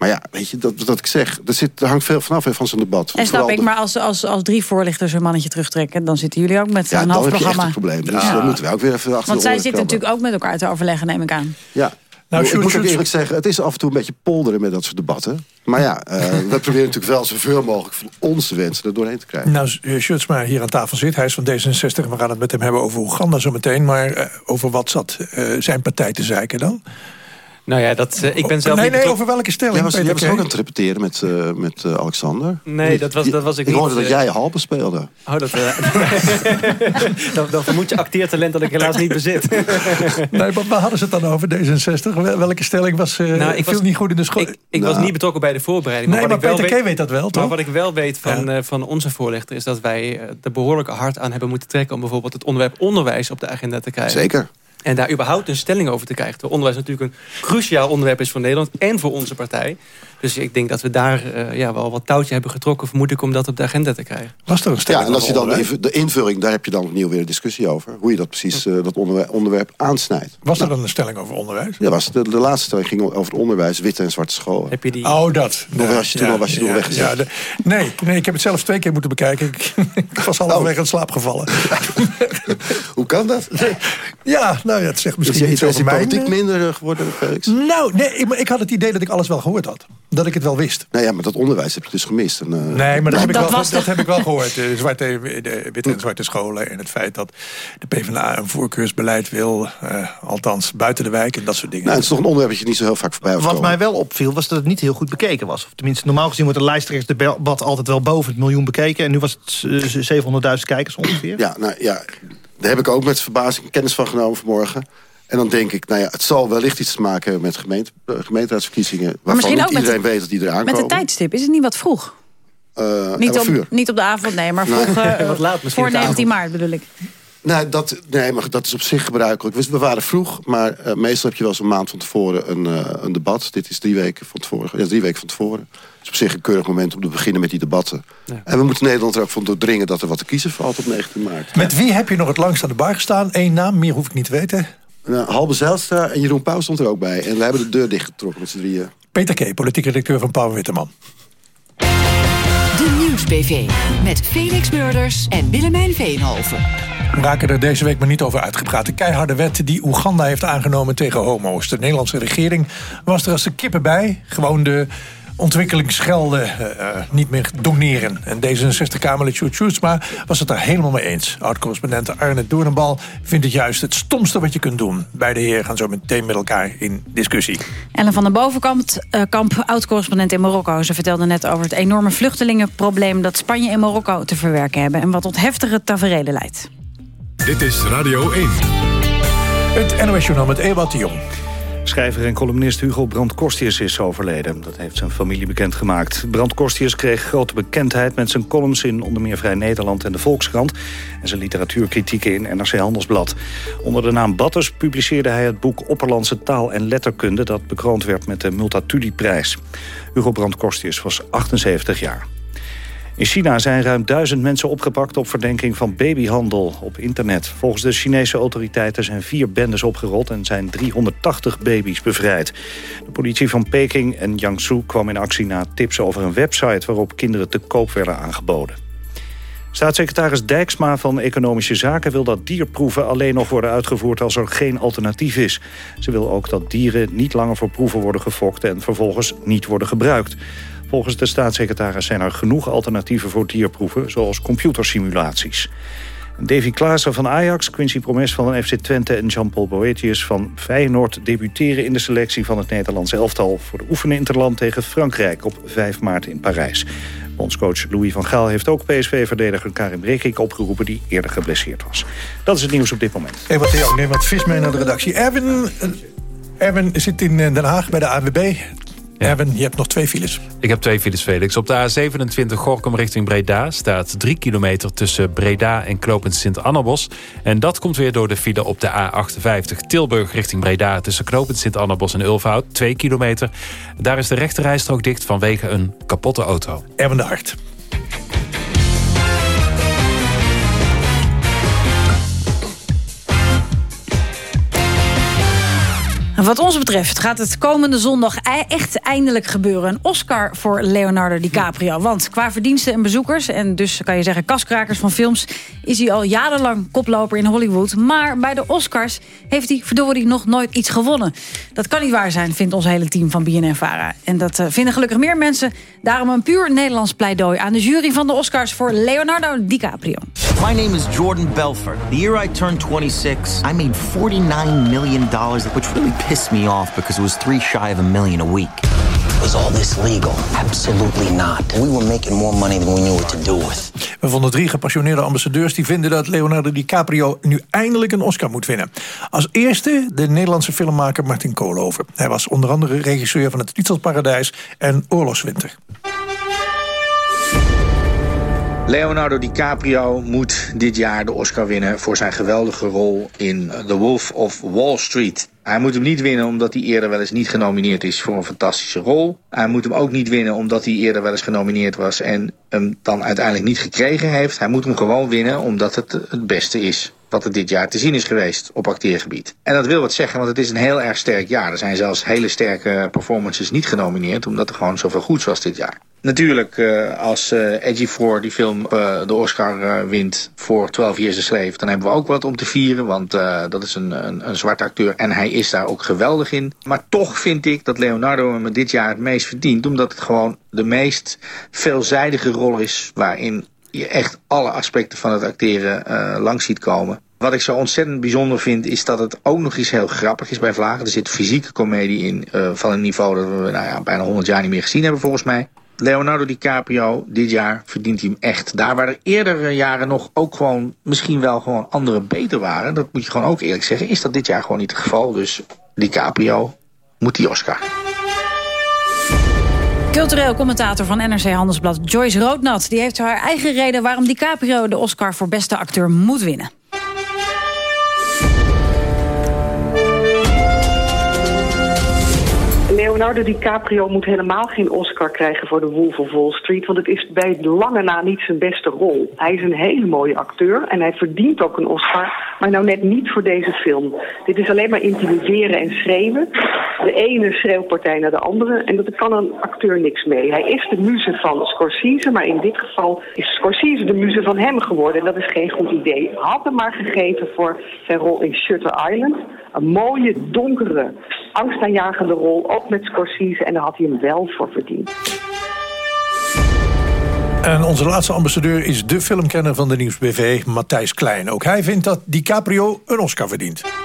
Maar ja, weet je, dat, dat ik zeg, er, zit, er hangt veel vanaf hè, van zo'n debat. En snap Vooral ik, de- maar als, als, als drie voorlichters een mannetje terugtrekken... dan zitten jullie ook met ja, een dan half heb je echt programma. een probleem. Dus Ja. dan moeten we ook weer even achter Want zij zitten natuurlijk ook met elkaar te overleggen, neem ik aan. Ja. Nou, ik moet ook eerlijk zeggen, het is af en toe een beetje polderen met dat soort debatten. Maar ja, eh, we proberen natuurlijk wel zoveel mogelijk van onze wensen er doorheen te krijgen. Nou, uh, Schutsma hier aan tafel zit. Hij is van D66. We gaan het met hem hebben over Oeganda zo meteen. Maar eh, over wat zat eh, zijn partij te zeiken dan? Nou ja, dat, eh, ik ben zelf Nee, niet nee, betrokken- over welke stelling? Jij was, Peter jij was Kay? ook aan het repeteren met, eh, met eh, Alexander. Nee, dat was- dat was ik Ik hoorde niet, dat jij halve speelde. Oh, dat, dan, dan vermoed je acteertalent dat ik helaas niet bezit. Nee, maar waar hadden ze het dan over, D66? Wel- Welke stelling was, eh Nou, ik viel was- niet goed in de school? Ik, ik was niet betrokken bij de voorbereiding. Nee, maar ik wel Peter Kay weet dat wel, Maar toch? wat ik wel weet van, eh, van onze voorlichter... is dat wij er behoorlijk hard aan hebben moeten trekken... om bijvoorbeeld het onderwerp onderwijs op de agenda te krijgen. Zeker. En daar überhaupt een stelling over te krijgen. Terwijl onderwijs natuurlijk een cruciaal onderwerp is voor Nederland... en voor onze partij. Dus ik denk dat we daar eh, ja, wel wat touwtje hebben getrokken... vermoed ik om dat op de agenda te krijgen. Was er een Ja, en als je dan de, inv- de invulling, daar heb je dan opnieuw weer een discussie over. Hoe je dat precies, eh, dat onderwerp, onderwerp aansnijdt. Was er dan een stelling over onderwijs? Ja, was de, de laatste stelling ging over onderwijs, witte en zwarte scholen. Heb je die... Oh, dat. Of was je toen al, was je toen weggezet? ja, de- nee, nee, ik heb het zelf twee keer moeten bekijken. Ik, ik was halverwege in slaap gevallen. Hoe kan dat? Ja, nou ja, het zegt Is misschien je iets over mij. politiek minder eh, geworden, Felix? Nou, nee, ik had het idee dat ik alles wel gehoord had. Dat ik het wel wist. Nou ja, maar dat onderwijs heb je dus gemist. En, eh, Nee, maar dat, heb, ik dat wel, was dat heb ik wel gehoord. De, zwarte, de witte en zwarte scholen. En het feit dat de PvdA een voorkeursbeleid wil. eh, althans, buiten de wijk en dat soort dingen. Nou, het is toch een onderwerp dat je niet zo heel vaak voorbij hoeft Wat komen. mij wel opviel was dat het niet heel goed bekeken was. Of tenminste, normaal gezien wordt een lijsttrekkersdebat altijd wel boven het miljoen bekeken. En nu was het eh, 700.000 kijkers ongeveer. Ja, nou ja, daar heb ik ook met verbazing kennis van genomen vanmorgen. En dan denk ik, nou ja, het zal wellicht iets te maken hebben met gemeente, eh, gemeenteraadsverkiezingen. Waarvan misschien niet ook met iedereen de- weet dat die eraan Met komen. de tijdstip, is het niet wat vroeg? Eh, Niet 11 op, niet op de avond, nee, maar Nee. vroeg, eh, Wat laat misschien voor op de 19 maart bedoel ik. Nou, dat, nee, maar dat is op zich gebruikelijk. We- waren vroeg, maar meestal heb je wel eens een maand van tevoren een, een debat. Dit is drie weken van tevoren. Ja, drie weken van tevoren. Het is op zich een keurig moment om te beginnen met die debatten. En we moeten Nederland er ook van doordringen dat er wat te kiezen valt op 19 maart. Met wie heb je nog het langst aan de bar gestaan? Eén naam, meer hoef ik niet te weten. Nou, Halbe Zijlstra en Jeroen Pauw stond er ook bij. En we hebben de deur dichtgetrokken met z'n drieën. Peter K., politiek redacteur van Pauw Witteman. De Nieuws-PV. Met Felix Murders en Willemijn Veenhoven. We raken er deze week maar niet over uitgepraat. De keiharde wet die Oeganda heeft aangenomen tegen homo's. De Nederlandse regering was er als de kippen bij. Gewoon de ontwikkelingsgelden eh, eh, niet meer doneren. En D66-Kamerlid Sjoerd Sjoerdsma was het daar helemaal mee eens. Oud-correspondent Arne Doornbal vindt het juist het stomste wat je kunt doen. Beide heren gaan zo meteen met elkaar in discussie. Ellen van den Bovenkamp, eh, kamp, oud-correspondent in Marokko. Ze vertelde net over het enorme vluchtelingenprobleem... dat Spanje en Marokko te verwerken hebben... en wat tot heftige taferelen leidt. Dit is Radio 1. Het NOS-journaal met Ewout de Jong. Schrijver en columnist Hugo Brandt Kostius is overleden. Dat heeft zijn familie bekendgemaakt. Brandt Kostius kreeg grote bekendheid met zijn columns in onder meer Vrij Nederland en de Volkskrant. En zijn literatuurkritieken in NRC Handelsblad. Onder de naam Batters publiceerde hij het boek Opperlandse taal en letterkunde... dat bekroond werd met de Multatuli-prijs. Hugo Brandt Kostius was 78 jaar. In China zijn ruim duizend mensen opgepakt op verdenking van babyhandel op internet. Volgens de Chinese autoriteiten zijn vier bendes opgerold en zijn 380 baby's bevrijd. De politie van Peking en Jiangsu kwam in actie na tips over een website waarop kinderen te koop werden aangeboden. Staatssecretaris Dijksma van Economische Zaken wil dat dierproeven alleen nog worden uitgevoerd als er geen alternatief is. Ze wil ook dat dieren niet langer voor proeven worden gefokt en vervolgens niet worden gebruikt. Volgens de staatssecretaris zijn er genoeg alternatieven voor dierproeven, zoals computersimulaties. Davy Klaassen van Ajax, Quincy Promes van FC Twente... en Jean-Paul Boetius van Feyenoord debuteren in de selectie van het Nederlandse elftal... voor de oefenen interland tegen Frankrijk op 5 maart in Parijs. Bondscoach Louis van Gaal heeft ook PSV-verdediger Karim Rekik opgeroepen... die eerder geblesseerd was. Dat is het nieuws op dit moment. De Jong, neem wat vis mee naar de redactie. Erwin, eh, Erwin zit in eh, Den Haag bij de ANWB. Erwin, je hebt nog twee files. Ik heb twee files, Felix. Op de A27 Gorkum richting Breda staat 3 kilometer tussen Breda en Knopend Sint-Annabos. En dat komt weer door de file op de A58 Tilburg richting Breda... tussen Knopend Sint-Annabos en Ulfhout, 2 kilometer. Daar is de rechterrijstrook dicht vanwege een kapotte auto. Erwin de Hart. Wat ons betreft gaat het komende zondag e- echt eindelijk gebeuren. Een Oscar voor Leonardo DiCaprio. Want qua verdiensten en bezoekers... en dus kan je zeggen kaskrakers van films... is hij al jarenlang koploper in Hollywood. Maar bij de Oscars heeft hij verdorie nog nooit iets gewonnen. Dat kan niet waar zijn, vindt ons hele team van BNN-Vara. En dat eh, vinden gelukkig meer mensen. Daarom een puur Nederlands pleidooi aan de jury van de Oscars... voor Leonardo DiCaprio. My name is Jordan Belfort. The year I turned 26, I made $49 million, which really pissed me off because it was three shy of a million a week. Was all this legal? Absolutely not. We were making more money than we knew what to do with. We vonden drie gepassioneerde ambassadeurs die vinden dat Leonardo DiCaprio nu eindelijk een Oscar moet winnen. Als eerste de Nederlandse filmmaker Martin Koolhoven. Hij was onder andere regisseur van Het Tietselparadijs en Oorlogswinter. Leonardo DiCaprio moet dit jaar de Oscar winnen voor zijn geweldige rol in The Wolf of Wall Street. Hij moet hem niet winnen omdat hij eerder wel eens niet genomineerd is voor een fantastische rol. Hij moet hem ook niet winnen omdat hij eerder wel eens genomineerd was en hem dan uiteindelijk niet gekregen heeft. Hij moet hem gewoon winnen omdat het het beste is wat er dit jaar te zien is geweest op acteergebied. En dat wil wat zeggen, want het is een heel erg sterk jaar. Er zijn zelfs hele sterke performances niet genomineerd, omdat er gewoon zoveel goeds was dit jaar. Natuurlijk, uh, als uh, Edgy Four die film uh, de Oscar wint voor 12 Years a Slave... dan hebben we ook wat om te vieren, want dat is een, een, een zwarte acteur... en hij is daar ook geweldig in. Maar toch vind ik dat Leonardo hem dit jaar het meest verdient... omdat het gewoon de meest veelzijdige rol is... waarin je echt alle aspecten van het acteren langs ziet komen. Wat ik zo ontzettend bijzonder vind is dat het ook nog eens heel grappig is bij Vlagen. Er zit fysieke comedie in van een niveau dat we nou ja, bijna 100 jaar niet meer gezien hebben volgens mij. Leonardo DiCaprio, dit jaar verdient hij hem echt. Daar waar er eerdere jaren nog ook gewoon misschien wel gewoon andere beter waren. Dat moet je gewoon ook eerlijk zeggen. Is dat dit jaar gewoon niet het geval. Dus DiCaprio moet die Oscar. Cultureel commentator van NRC Handelsblad Joyce Roodnat... die heeft haar eigen reden waarom DiCaprio de Oscar voor beste acteur moet winnen. Leonardo DiCaprio moet helemaal geen Oscar krijgen voor The Wolf of Wall Street... want het is bij lange na niet zijn beste rol. Hij is een hele mooie acteur en hij verdient ook een Oscar... maar nou net niet voor deze film. Dit is alleen maar intimideren en schreeuwen. De ene schreeuwpartij naar de andere en dat kan een acteur niks mee. Hij is de muze van Scorsese, maar in dit geval is Scorsese de muze van hem geworden... en dat is geen goed idee. Had hem maar gegeven voor zijn rol in Shutter Island... Een mooie, donkere, angstaanjagende rol, ook met Scorsese. En daar had hij hem wel voor verdiend. En onze laatste ambassadeur is de filmkenner van de Nieuwsbv, Matthijs Klein. Ook hij vindt dat DiCaprio een Oscar verdient.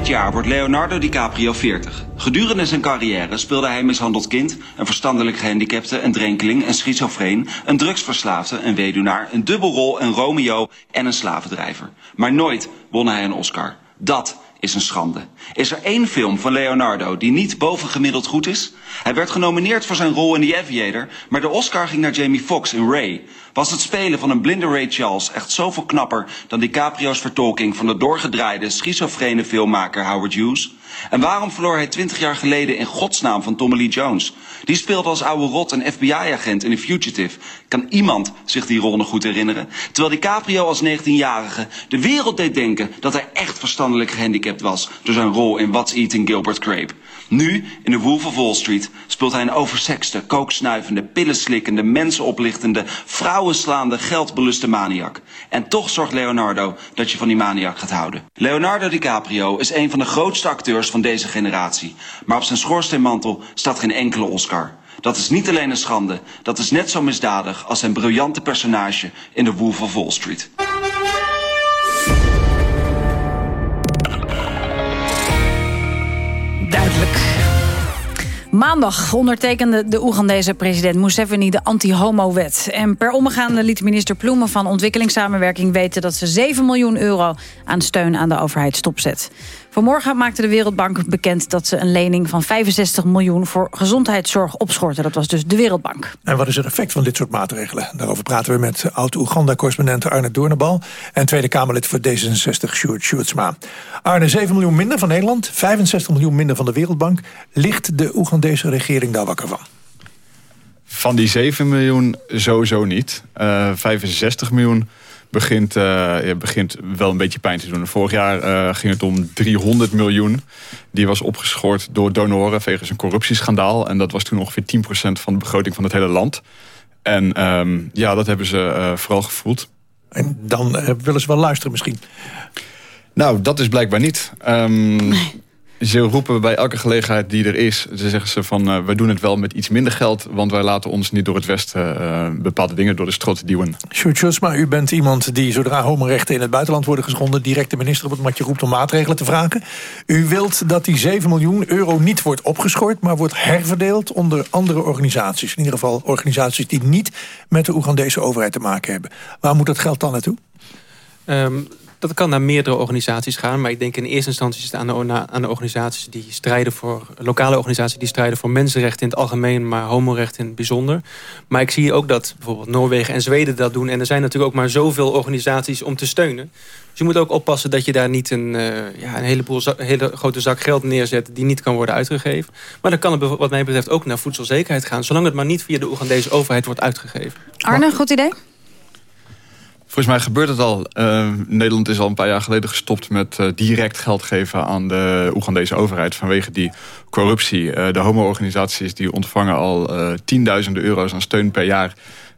Dit jaar wordt Leonardo DiCaprio 40. Gedurende zijn carrière speelde hij mishandeld kind, een verstandelijk gehandicapte, een drenkeling, een schizofreen, een drugsverslaafde, een weduwnaar, een dubbelrol, een Romeo en een slavendrijver. Maar nooit won hij een Oscar. Dat is een schande. Is er één film van Leonardo die niet bovengemiddeld goed is? Hij werd genomineerd voor zijn rol in The Aviator, maar de Oscar ging naar Jamie Foxx in Ray. Was het spelen van een blinde Ray Charles echt zoveel knapper dan DiCaprio's vertolking van de doorgedraaide, schizofrene filmmaker Howard Hughes? En waarom verloor hij twintig jaar geleden in godsnaam van Tommy Lee Jones? Die speelde als oude rot een FBI-agent in The Fugitive. Kan iemand zich die rol nog goed herinneren? Terwijl DiCaprio als 19-jarige de wereld deed denken dat hij echt verstandelijk gehandicapt was door zijn rol in What's Eating Gilbert Grape. Nu, in The Wolf of Wall Street, speelt hij een oversekste, kooksnuivende, pillenslikkende, mensenoplichtende, vrouwenslaande, geldbeluste maniak. En toch zorgt Leonardo dat je van die maniak gaat houden. Leonardo DiCaprio is een van de grootste acteurs van deze generatie. Maar op zijn schoorsteenmantel staat geen enkele Oscar. Dat is niet alleen een schande, dat is net zo misdadig als zijn briljante personage in The Wolf of Wall Street. Maandag ondertekende de Oegandese president Museveni de anti-homo-wet. En per omgaande liet minister Ploemen van Ontwikkelingssamenwerking weten... dat ze 7 miljoen euro aan steun aan de overheid stopzet. Vanmorgen maakte de Wereldbank bekend dat ze een lening van 65 miljoen... voor gezondheidszorg opschorten. Dat was dus de Wereldbank. En wat is het effect van dit soort maatregelen? Daarover praten we met oud-Oeganda-correspondent Arne Doornbal... en Tweede Kamerlid voor D66, Sjoerd Sjoerdsma. Arne, 7 miljoen minder van Nederland, 65 miljoen minder van de Wereldbank. Ligt de Oegandese regering daar wakker van? Van die 7 miljoen sowieso niet. Uh, 65 miljoen begint, uh, begint wel een beetje pijn te doen. Vorig jaar uh, ging het om 300 miljoen. Die was opgeschort door donoren wegens een corruptieschandaal. En dat was toen ongeveer 10% van de begroting van het hele land. En um, ja, dat hebben ze uh, vooral gevoeld. En dan willen ze wel luisteren misschien. Nou, dat is blijkbaar niet. Um, nee ze roepen bij elke gelegenheid die er is... ze zeggen ze van, uh, wij doen het wel met iets minder geld... want wij laten ons niet door het Westen uh, bepaalde dingen door de strot duwen. Sjoerd maar u bent iemand die zodra homorechten in het buitenland worden geschonden... direct de minister op het matje roept om maatregelen te vragen. U wilt dat die 7 miljoen euro niet wordt opgeschort... maar wordt herverdeeld onder andere organisaties. In ieder geval organisaties die niet met de Oegandese overheid te maken hebben. Waar moet dat geld dan naartoe? Um, dat kan naar meerdere organisaties gaan. Maar ik denk in eerste instantie is het aan de, aan de organisaties die strijden voor... lokale organisaties die strijden voor mensenrechten in het algemeen... maar homorechten in het bijzonder. Maar ik zie ook dat bijvoorbeeld Noorwegen en Zweden dat doen. En er zijn natuurlijk ook maar zoveel organisaties om te steunen. Dus je moet ook oppassen dat je daar niet een, uh, ja, een heleboel hele grote zak geld neerzet... die niet kan worden uitgegeven. Maar dan kan het wat mij betreft ook naar voedselzekerheid gaan... zolang het maar niet via de Oegandese overheid wordt uitgegeven. Arne, goed idee? Volgens mij gebeurt het al. Uh, Nederland is al een paar jaar geleden gestopt met uh, direct geld geven aan de Oegandese overheid vanwege die corruptie. Uh, de homo-organisaties die ontvangen al tienduizenden euro's aan steun per jaar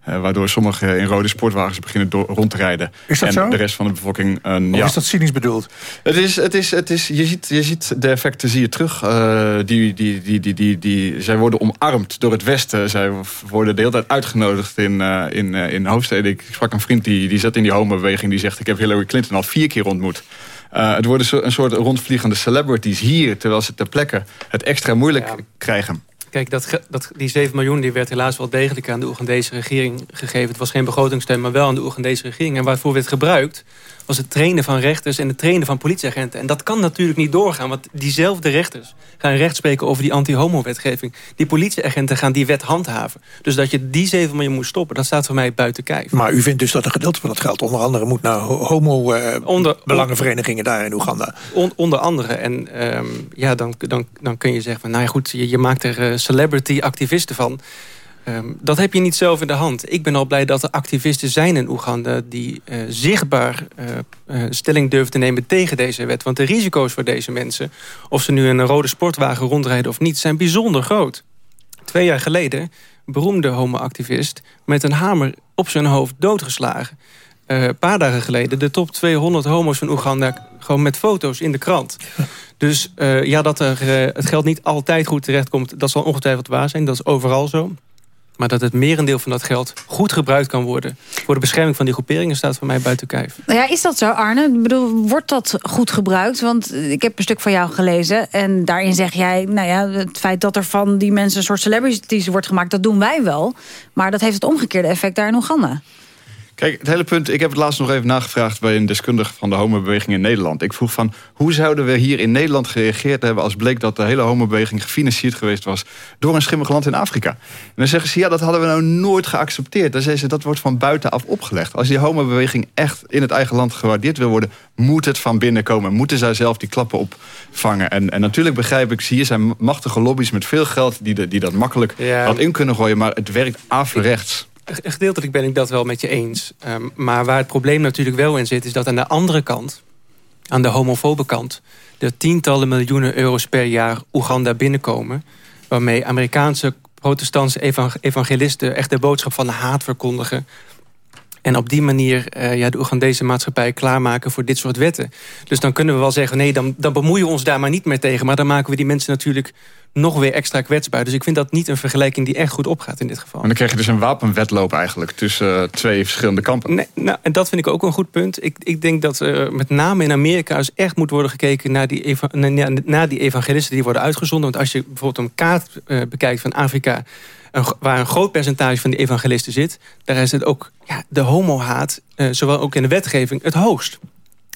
uh, waardoor sommigen in rode sportwagens beginnen door, rond te rijden. Is dat en zo? de rest van de bevolking... Uh, of ja. is dat cynisch bedoeld? Het is, het is, het is, je, ziet, je ziet de effecten zie je terug. Uh, die, die, die, die, die, die, zij worden omarmd door het Westen. Zij worden de hele tijd uitgenodigd in, in, in hoofdsteden. Ik sprak een vriend die, die zat in die homobeweging. Die zegt, ik heb Hillary Clinton al vier keer ontmoet. Uh, het worden een soort rondvliegende celebrities hier... terwijl ze ter plekke het extra moeilijk ja. krijgen. Kijk, dat, dat, die 7 miljoen die werd helaas wel degelijk aan de Oegandese regering gegeven. Het was geen begrotingssteun, maar wel aan de Oegandese regering. En waarvoor werd gebruikt, was het trainen van rechters en het trainen van politieagenten. En dat kan natuurlijk niet doorgaan, want diezelfde rechters gaan recht spreken over die anti-homo-wetgeving. Die politieagenten gaan die wet handhaven. Dus dat je die 7 miljoen moet stoppen, dat staat voor mij buiten kijf. Maar u vindt dus dat een gedeelte van dat geld onder andere moet naar homo-belangenverenigingen daar in Oeganda? On, onder andere. En um, ja, dan, dan, dan kun je zeggen van, nou ja goed, je, je maakt er uh, celebrity-activisten van. Um, dat heb je niet zelf in de hand. Ik ben al blij dat er activisten zijn in Oeganda... die uh, zichtbaar uh, uh, stelling durven te nemen tegen deze wet. Want de risico's voor deze mensen... of ze nu in een rode sportwagen rondrijden of niet... zijn bijzonder groot. Twee jaar geleden, beroemde homoactivist... met een hamer op zijn hoofd doodgeslagen. Een paar dagen geleden de top 200 homo's van Oeganda... gewoon met foto's in de krant. Dus ja, dat er het geld niet altijd goed terechtkomt... dat zal ongetwijfeld waar zijn. Dat is overal zo. Maar dat het merendeel van dat geld goed gebruikt kan worden... voor de bescherming van die groeperingen staat voor mij buiten kijf. Nou ja, is dat zo, Arne? Ik bedoel, wordt dat goed gebruikt? Want ik heb een stuk van jou gelezen... en daarin zeg jij, nou ja, het feit dat er van die mensen... een soort celebrities wordt gemaakt, dat doen wij wel. Maar dat heeft het omgekeerde effect daar in Oeganda. Kijk, het hele punt, ik heb het laatst nog even nagevraagd... bij een deskundige van de homobeweging in Nederland. Ik vroeg van, hoe zouden we hier in Nederland gereageerd hebben... als bleek dat de hele homobeweging gefinancierd geweest was... door een schimmig land in Afrika. En dan zeggen ze, ja, dat hadden we nou nooit geaccepteerd. Dan zeggen ze, dat wordt van buitenaf opgelegd. Als die homobeweging echt in het eigen land gewaardeerd wil worden... moet het van binnen komen. Moeten zij zelf die klappen opvangen. En, en natuurlijk begrijp ik, hier zijn machtige lobby's met veel geld... die, de, die dat makkelijk ja. wat in kunnen gooien. Maar het werkt averechts. Gedeeltelijk ben ik dat wel met je eens. Um, maar waar het probleem natuurlijk wel in zit... is dat aan de andere kant, aan de homofobe kant... er tientallen miljoenen euro's per jaar Oeganda binnenkomen... waarmee Amerikaanse protestantse evangelisten... echt de boodschap van de haat verkondigen... En op die manier uh, ja, de Oegandese maatschappij klaarmaken voor dit soort wetten. Dus dan kunnen we wel zeggen, nee, dan, dan bemoeien we ons daar maar niet meer tegen. Maar dan maken we die mensen natuurlijk nog weer extra kwetsbaar. Dus ik vind dat niet een vergelijking die echt goed opgaat in dit geval. En dan krijg je dus een wapenwetloop eigenlijk tussen uh, twee verschillende kampen. Nee, nou, en dat vind ik ook een goed punt. Ik, ik denk dat uh, met name in Amerika dus echt moet worden gekeken naar die, naar, naar die evangelisten die worden uitgezonden. Want als je bijvoorbeeld een kaart uh, bekijkt van Afrika een, waar een groot percentage van die evangelisten zit... daar is het ook ja, de homohaat, uh, zowel ook in de wetgeving, het hoogst.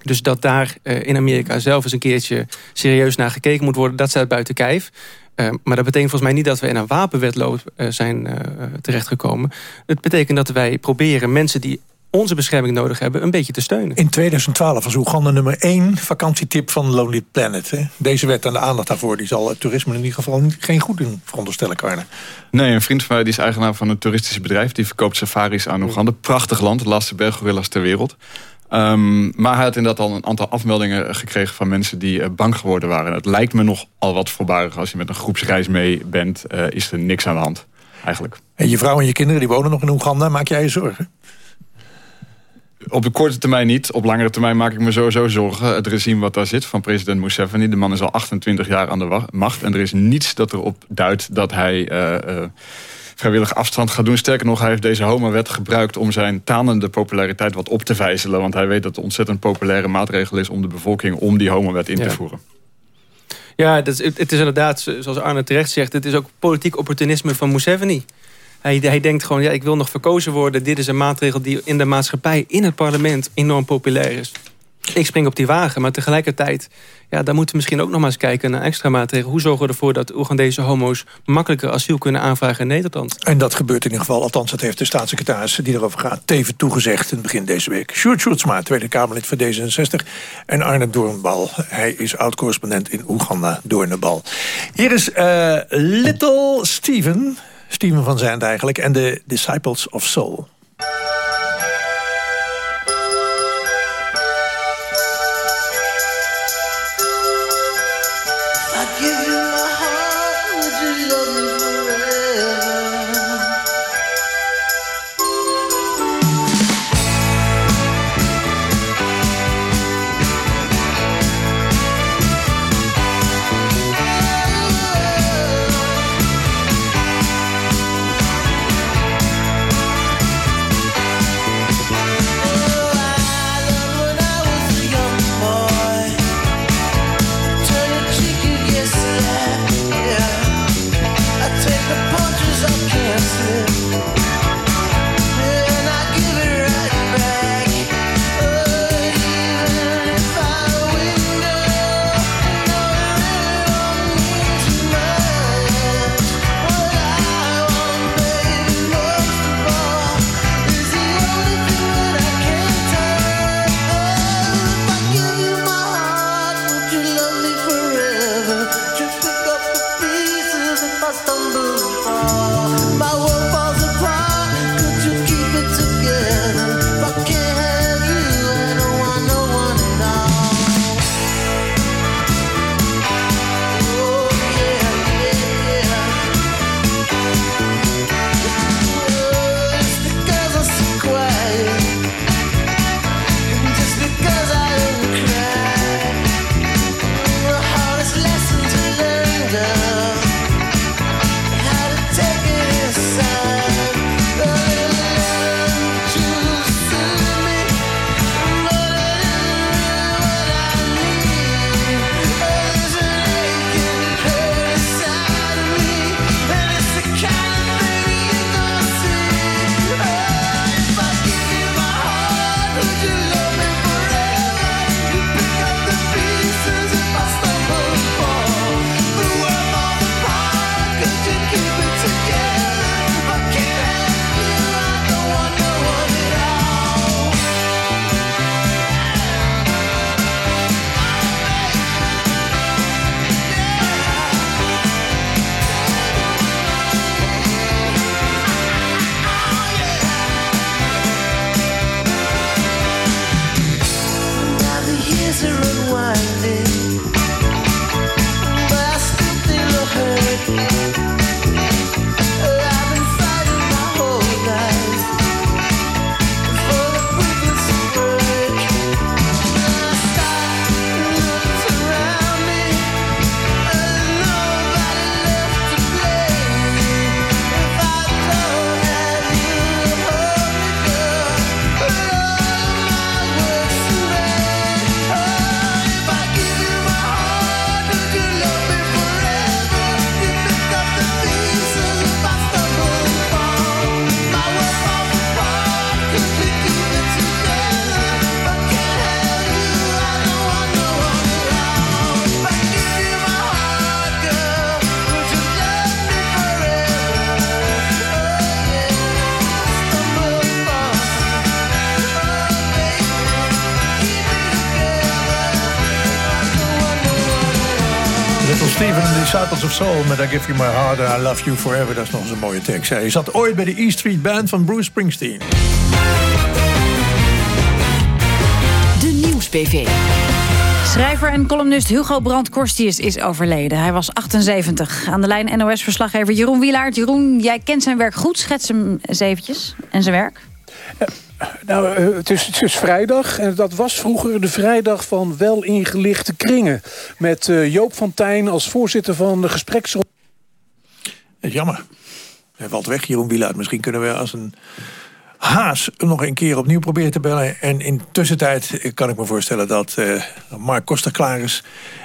Dus dat daar uh, in Amerika zelf eens een keertje serieus naar gekeken moet worden... dat staat buiten kijf. Uh, maar dat betekent volgens mij niet dat we in een wapenwetloop zijn terechtgekomen. Het betekent dat wij proberen mensen die onze bescherming nodig hebben, een beetje te steunen. In 2012 was Oeganda nummer 1 vakantietip van Lonely Planet. Hè? Deze wet en de aandacht daarvoor die zal het toerisme in ieder geval niet, geen goed doen, veronderstellen, Karne. Nee, een vriend van mij die is eigenaar van een toeristisch bedrijf. Die verkoopt safaris aan Oeganda. Prachtig land, de laatste berggorillas ter wereld. Um, maar hij had inderdaad al een aantal afmeldingen gekregen van mensen die uh, bang geworden waren. Het lijkt me nog al wat voorbarig. Als je met een groepsreis mee bent, uh, is er niks aan de hand. Eigenlijk. En je vrouw en je kinderen die wonen nog in Oeganda. Maak jij je zorgen? Op de korte termijn niet. Op langere termijn maak ik me sowieso zorgen. Het regime wat daar zit van president Museveni. De man is al 28 jaar aan de macht. En er is niets dat erop duidt dat hij... Uh, vrijwillig afstand gaat doen. Sterker nog, hij heeft deze homowet gebruikt om zijn tanende populariteit wat op te vijzelen. Want hij weet dat het een ontzettend populaire maatregel is om de bevolking om die homowet in te voeren. Ja, het is, het is inderdaad, zoals Arne terecht zegt, het is ook politiek opportunisme van Museveni. Hij, hij denkt gewoon, ja, ik wil nog verkozen worden. Dit is een maatregel die in de maatschappij, in het parlement, enorm populair is. Ik spring op die wagen, maar tegelijkertijd... Ja, daar moeten we misschien ook nog eens kijken naar extra maatregelen. Hoe zorgen we ervoor dat Oegandese homo's makkelijker asiel kunnen aanvragen in Nederland? En dat gebeurt in ieder geval, althans dat heeft de staatssecretaris die erover gaat... teven toegezegd in het begin deze week. Sjoerd Sjoerdsma, Tweede Kamerlid voor D66. En Arne Doornbal, hij is oud-correspondent in Oeganda, Doornbal. Hier is uh, Little Steven, Steven van Zandt eigenlijk... en de Disciples of Soul. Disciples of Soul met I Give You My Heart and I Love You Forever. Dat is nog eens een mooie tekst. Hij zat ooit bij de E Street Band van Bruce Springsteen. De Nieuws-PV. Schrijver en columnist Hugo Brandt-Korstius is overleden. Hij was 78. Aan de lijn NOS-verslaggever Jeroen Wielaert. Jeroen, jij kent zijn werk goed. Schets hem eens eventjes. En zijn werk? Nou, eh, het is, het is vrijdag en dat was vroeger de vrijdag van wel ingelichte kringen. Met eh, Joop van Tijn als voorzitter van de gespreksronde. Jammer. Hij valt weg, Jeroen Wielaert. Misschien kunnen we als een haas nog een keer opnieuw proberen te bellen. En in tussentijd kan ik me voorstellen dat uh, Mark Koster klaar is.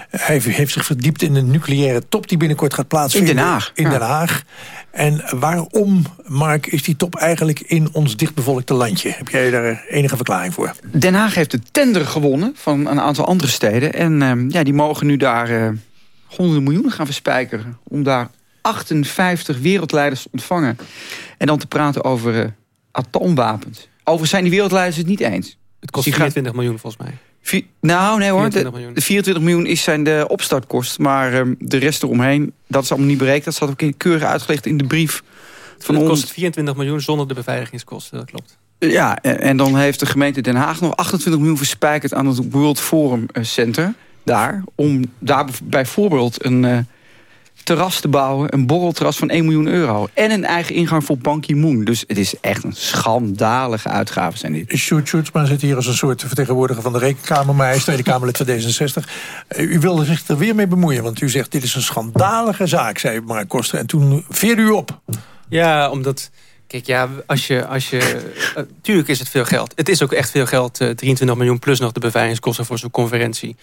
Hij heeft zich verdiept in de nucleaire top die binnenkort gaat plaatsvinden. In Den Haag. In Den Haag. En waarom, Mark, is die top eigenlijk in ons dichtbevolkte landje? Heb jij daar enige verklaring voor? Den Haag heeft de tender gewonnen van een aantal andere steden. En uh, ja, die mogen nu daar uh, honderden miljoenen gaan verspijkeren... om daar 58 wereldleiders te ontvangen. En dan te praten over uh, atoomwapens. Overigens zijn die wereldleiders het niet eens. Het kost 24 miljoen volgens mij. Nou, nee hoor. 24 de, miljoen. de 24 miljoen is zijn de opstartkost. Maar um, de rest eromheen, dat is allemaal niet berekend. Dat staat ook in, keurig uitgelegd in de brief. Van het kost 24 miljoen zonder de beveiligingskosten, dat klopt. Ja, en, en dan heeft de gemeente Den Haag nog 28 miljoen verspijkerd... aan het World Forum Center daar. Om daar bijvoorbeeld een... Uh, terras te bouwen, een borrelterras van 1 miljoen euro. En een eigen ingang voor Ban Ki-moon. Dus het is echt een schandalige uitgave zijn dit. Sjoerd Sjoerdsma zit hier als een soort vertegenwoordiger van de Rekenkamer... maar hij is Tweede Kamerlid van D66. U wilde zich er weer mee bemoeien, want u zegt... dit is een schandalige zaak, zei Mark Koster. En toen veerde u op. Ja, omdat... Kijk, ja, als je... Als je uh, tuurlijk is het veel geld. Het is ook echt veel geld. Uh, 23 miljoen plus nog de beveiligingskosten voor zo'n conferentie.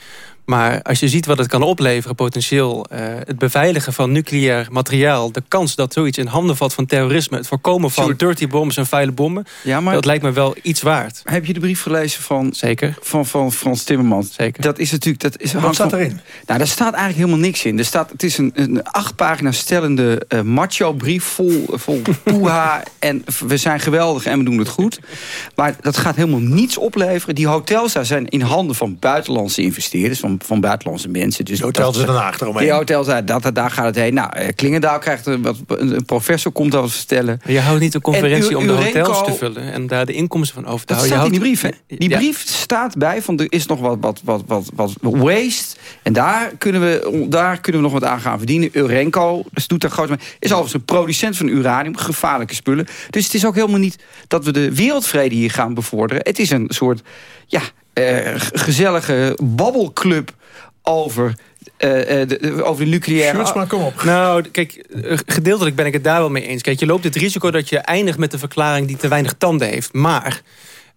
Maar als je ziet wat het kan opleveren, potentieel... Uh, het beveiligen van nucleair materiaal... de kans dat zoiets in handen valt van terrorisme... het voorkomen van dirty bombs en vuile bommen... Ja, maar dat lijkt me wel iets waard. Heb je de brief gelezen van, Zeker. van, van Frans Timmermans? Zeker. Dat is natuurlijk... Dat is, Wat staat van- erin? Nou, daar staat eigenlijk helemaal niks in. Er staat, het is een, een acht pagina stellende uh, macho-brief vol, vol poeha... en we zijn geweldig en we doen het goed. Maar dat gaat helemaal niets opleveren. Die hotels daar zijn in handen van buitenlandse investeerders... van, van buitenlandse mensen. Dus De hotels dat- Haag eromheen. Die hotels, daar, dat, daar gaat het heen. Nou, eh, Klingendaal krijgt een, wat, een professor komt daar wat vertellen. Je houdt niet een conferentie En om de hotels te vullen... en daar de inkomsten van over te Dat houden. staat in die brief, hè? Die Ja. brief staat bij van er is nog wat, wat, wat, wat, wat waste. En daar kunnen, we, daar kunnen we nog wat aan gaan verdienen. Urenco, dus doet daar groot mee. Is overigens een producent van uranium, gevaarlijke spullen. Dus het is ook helemaal niet dat we de wereldvrede hier gaan bevorderen. Het is een soort ja, gezellige babbelclub over, eh, eh, de, de- over de nucleaire... Sjoerdsma, kom op. Nou, kijk, eh, gedeeltelijk ben ik het daar wel mee eens. Kijk, je loopt het risico dat je eindigt met een verklaring die te weinig tanden heeft. Maar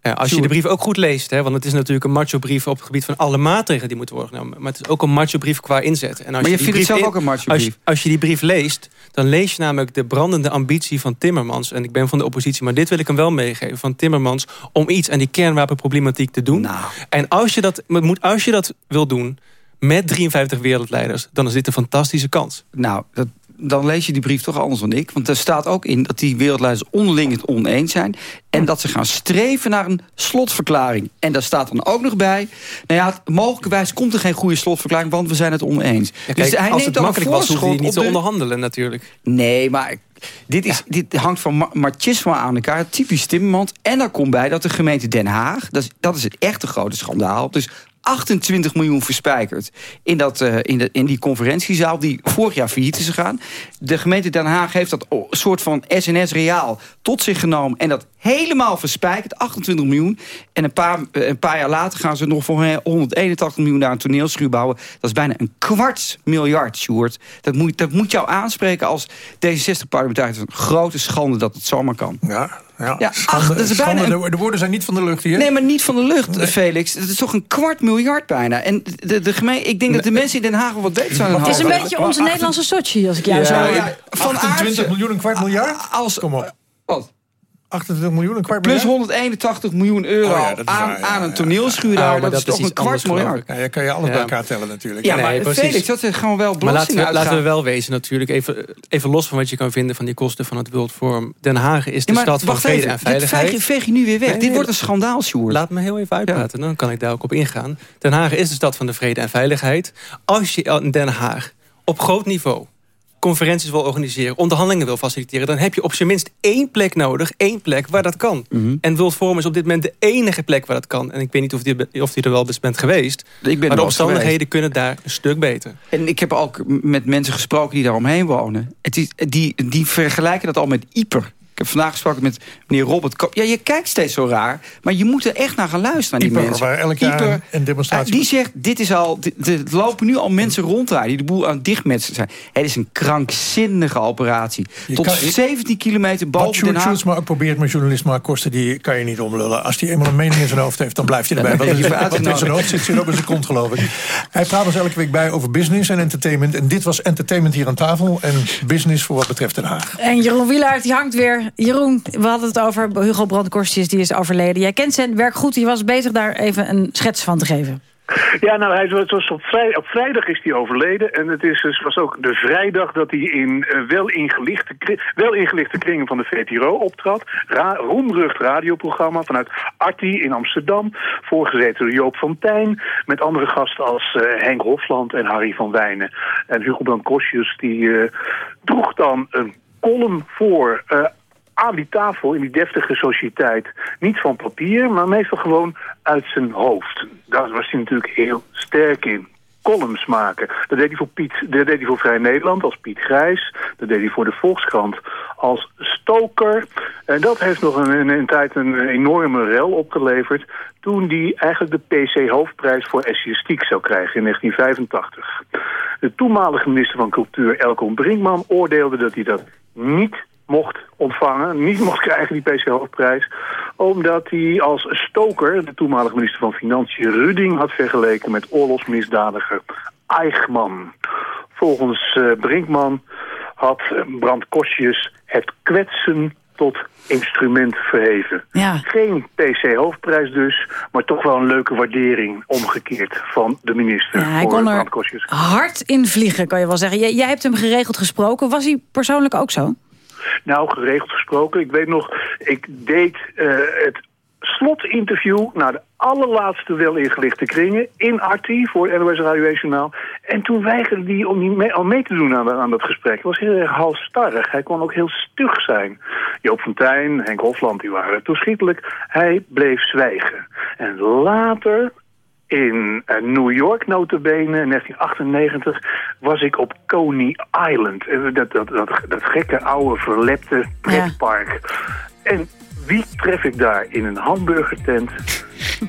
als je de brief ook goed leest, hè, want het is natuurlijk een macho-brief op het gebied van alle maatregelen die moeten worden genomen. Maar het is ook een macho-brief qua inzet. En als Maar je vindt het zelf in- ook een macho-brief? Als, als je die brief leest, dan lees je namelijk de brandende ambitie van Timmermans. En ik ben van de oppositie, maar dit wil ik hem wel meegeven. Van Timmermans om iets aan die kernwapenproblematiek te doen. Nou. En als je, dat, moet, als je dat wil doen met 53 wereldleiders, dan is dit een fantastische kans. Nou, dat, dan lees je die brief toch anders dan ik. Want er staat ook in dat die wereldleiders onderling het oneens zijn. En dat ze gaan streven naar een slotverklaring. En daar staat dan ook nog bij... nou ja, mogelijkerwijs komt er geen goede slotverklaring... want we zijn het oneens. Ja, kijk, als neemt het makkelijk was, hoefde hij voorschot niet te onderhandelen natuurlijk. Nee, maar dit, is, dit hangt van ma- machismo aan elkaar. Typisch Timmermans. En daar komt bij dat de gemeente Den Haag... dat is, dat is het echte grote schandaal... dus 28 miljoen verspijkerd in, dat, eh, in, de, in die conferentiezaal... die vorig jaar failliet is gegaan. De gemeente Den Haag heeft dat soort van SNS Reaal tot zich genomen... en dat helemaal verspijkerd, 28 miljoen. En een paar, eh, een paar jaar later gaan ze nog voor eh, 181 miljoen... naar een toneelschuur bouwen. Dat is bijna een kwart miljard, Sjoerd. Dat moet, dat moet jou aanspreken als D66-parlementariër. Het is een grote schande dat het zomaar kan. Ja, ja. Ja, Schande- ach, dat is schande. bijna een- de, de woorden zijn niet van de lucht hier. Nee, maar niet van de lucht, Felix. Het is toch een kwart miljard bijna. En de, de gemeente, ik denk dat de mensen in Den Haag wel wat beter zijn. Het is een beetje onze Nederlandse Sochi, als ik jou zo... ja, van 28 aardse- miljoen, een kwart miljard? Als, Kom op. Wat? 28 miljoen, een kwart Plus miljard? 181 miljoen euro Oh ja, aan, waar, ja, aan een toneelschuur ja. Oh, maar dat, is toch een kwart miljard. Ja, je kan je alles Ja. bij elkaar tellen natuurlijk. Ja, Nee, maar precies. Felix, dat is gewoon wel Maar belasting laten we, laten we wel wezen natuurlijk, even, even los van wat je kan vinden van die kosten van het World Forum. Den Haag is de Ja, maar stad van vrede en dit veiligheid. veeg je, veeg je nu weer weg. Nee, dit nee, wordt een schandaal, Sjoerd. Laat me heel even uitpraten, dan kan ik daar ook op ingaan. Den Haag is de stad van de vrede en veiligheid. Als je in Den Haag op groot niveau conferenties wil organiseren, onderhandelingen wil faciliteren... dan heb je op zijn minst één plek nodig, één plek waar dat kan. Mhm. En World Forum is op dit moment de enige plek waar dat kan. En ik weet niet of die, of die er wel eens bent geweest. Ik ben maar de omstandigheden geweest. kunnen daar een stuk beter. En ik heb ook met mensen gesproken die daar omheen wonen. Het is, die, die vergelijken dat al met Ieper. Ik heb vandaag gesproken met meneer Robert Koop. Ja, je kijkt steeds zo raar. Maar je moet er echt naar gaan luisteren, naar die Ieper, mensen. waar elk jaar Ieper, een demonstratie eh, Die zegt, dit is al... Er lopen nu al mensen rond daar die de boel aan dichtmetsen zijn. Het is een krankzinnige operatie. Je Tot kan- 17 kilometer Wat boven Den Sjoerd Haag. Sjoerdsma ook probeert met journalist Mark Koster... die kan je niet omlullen. Als hij eenmaal een mening in zijn hoofd heeft, dan blijft hij erbij. Want wat in zijn hoofd zit, zit ook in zijn kont, geloof ik. Hij praat ons elke week bij over business en entertainment. En dit was entertainment hier aan tafel. En business voor wat betreft Den Haag. En Jeroen Wielaert, die hangt weer. Jeroen, we hadden het over Hugo Brandkorstjes, die is overleden. Jij kent zijn werk goed, die was bezig daar even een schets van te geven. Ja, nou, hij was, op, vrij, op vrijdag is hij overleden. En het is, dus was ook de vrijdag dat hij in eh, wel, ingelichte, wel ingelichte kringen van de VTRO optrad. Ra roemrucht radioprogramma vanuit Arti in Amsterdam. Voorgezeten door Joop van Tijn. Met andere gasten als eh, Henk Hofland en Harry van Wijnen. En Hugo Brandt Kosjes die eh, droeg dan een column voor... aan die tafel in die deftige sociëteit niet van papier, maar meestal gewoon uit zijn hoofd. Daar was hij natuurlijk heel sterk in. Columns maken. Dat deed hij voor Piet, dat deed hij voor Vrij Nederland als Piet Grijs. Dat deed hij voor de Volkskrant als stoker. En dat heeft nog een, een, tijd een enorme rel opgeleverd. Toen hij eigenlijk de PC Hoofdprijs voor essayistiek zou krijgen in 1985. De toenmalige minister van Cultuur Elko Brinkman oordeelde dat hij dat niet mocht ontvangen, niet mocht krijgen, die PC Hoofdprijs, omdat hij als stoker, de toenmalige minister van Financiën, Ruding had vergeleken met oorlogsmisdadiger Eichmann. Volgens eh, Brinkman had eh, Brand Kosjes het kwetsen tot instrument verheven. Ja. Geen PC Hoofdprijs dus, maar toch wel een leuke waardering omgekeerd van de minister Ja, hij voor kon er hard in vliegen, kan je wel zeggen. Jij, jij hebt hem geregeld gesproken. Was hij persoonlijk ook zo? Nou, geregeld gesproken. Ik weet nog, ik deed eh, het slotinterview naar de allerlaatste wel ingelichte kringen in Arti voor NOS Radio 1 Journaal. En toen weigerde hij om niet mee, om mee te doen aan, dat gesprek. Het was heel erg halstarrig. Hij kon ook heel stug zijn. Joop van Tijn, Henk Hofland, die waren toeschietelijk. Hij bleef zwijgen. En later, in eh, New York notabene in 1998 was ik op Coney Island. Eh, Dat, dat, dat, dat gekke oude verlepte pretpark. En wie tref ik daar in een hamburgertent?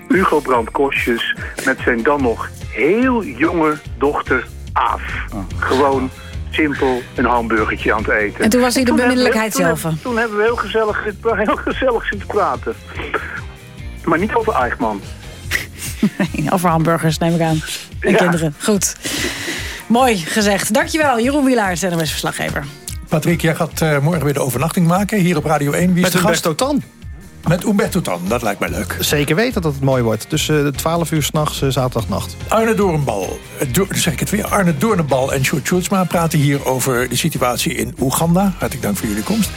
Hugo Brandt Kostjes met zijn dan nog heel jonge dochter Aaf. Gewoon simpel een hamburgertje aan het eten. En toen was hij de bemiddelijkheid zelf. Toen hebben we heel gezellig, heel gezellig zitten praten. Maar niet over Eichmann. Over hamburgers, neem ik aan. En Ja. kinderen. Goed. Mooi gezegd. Dankjewel, Jeroen Wielaert, NOS-verslaggever. Patrick, jij gaat eh, morgen weer de overnachting maken hier op Radio 1. Wie is Met de gast? Humberto Tan. Met Umberto Tan, dat lijkt mij leuk. Zeker weten dat het mooi wordt. Tussen 12 uur s'nachts, uh, zaterdagnacht. Arne Doornbal, eh, Do zeg ik het weer, Arne Doornbal en Sjoerd Sjoerdsma praten hier over de situatie in Oeganda. Hartelijk dank voor jullie komst.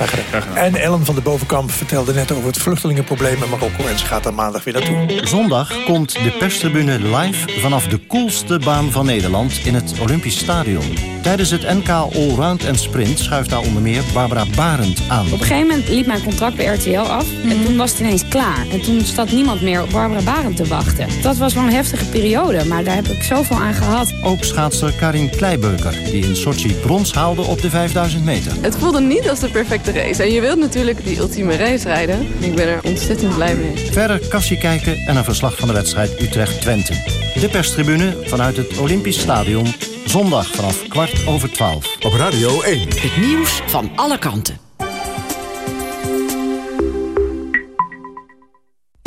En Ellen van de Bovenkamp vertelde net over het vluchtelingenprobleem in Marokko. En ze gaat daar maandag weer naartoe. Zondag komt de perstribune live vanaf de koelste baan van Nederland in het Olympisch Stadion. Tijdens het NK Allround en Sprint schuift daar onder meer Barbara Barend aan. Op een gegeven moment liep mijn contract bij RTL af. En toen was het ineens klaar. En toen zat niemand meer op Barbara Barend te wachten. Dat was wel een heftige periode, maar daar heb ik zoveel aan gehad. Ook schaatser Karin Kleibeuker, die in Sochi brons haalde op de 5000 meter. Het voelde niet als de perfecte race. En je wilt natuurlijk die ultieme race rijden. Ik ben er ontzettend blij mee. Verder kassie kijken en een verslag van de wedstrijd Utrecht-Twente. De perstribune vanuit het Olympisch Stadion. Zondag vanaf kwart over twaalf. Op Radio 1. Het nieuws van alle kanten.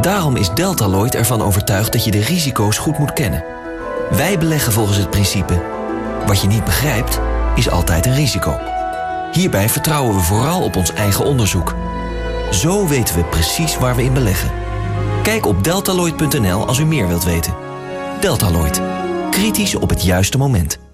Daarom is Deltaloid ervan overtuigd dat je de risico's goed moet kennen. Wij beleggen volgens het principe... Wat je niet begrijpt, is altijd een risico. Hierbij vertrouwen we vooral op ons eigen onderzoek. Zo weten we precies waar we in beleggen. Kijk op deltaloid.nl als u meer wilt weten. Deltaloid. Kritisch op het juiste moment.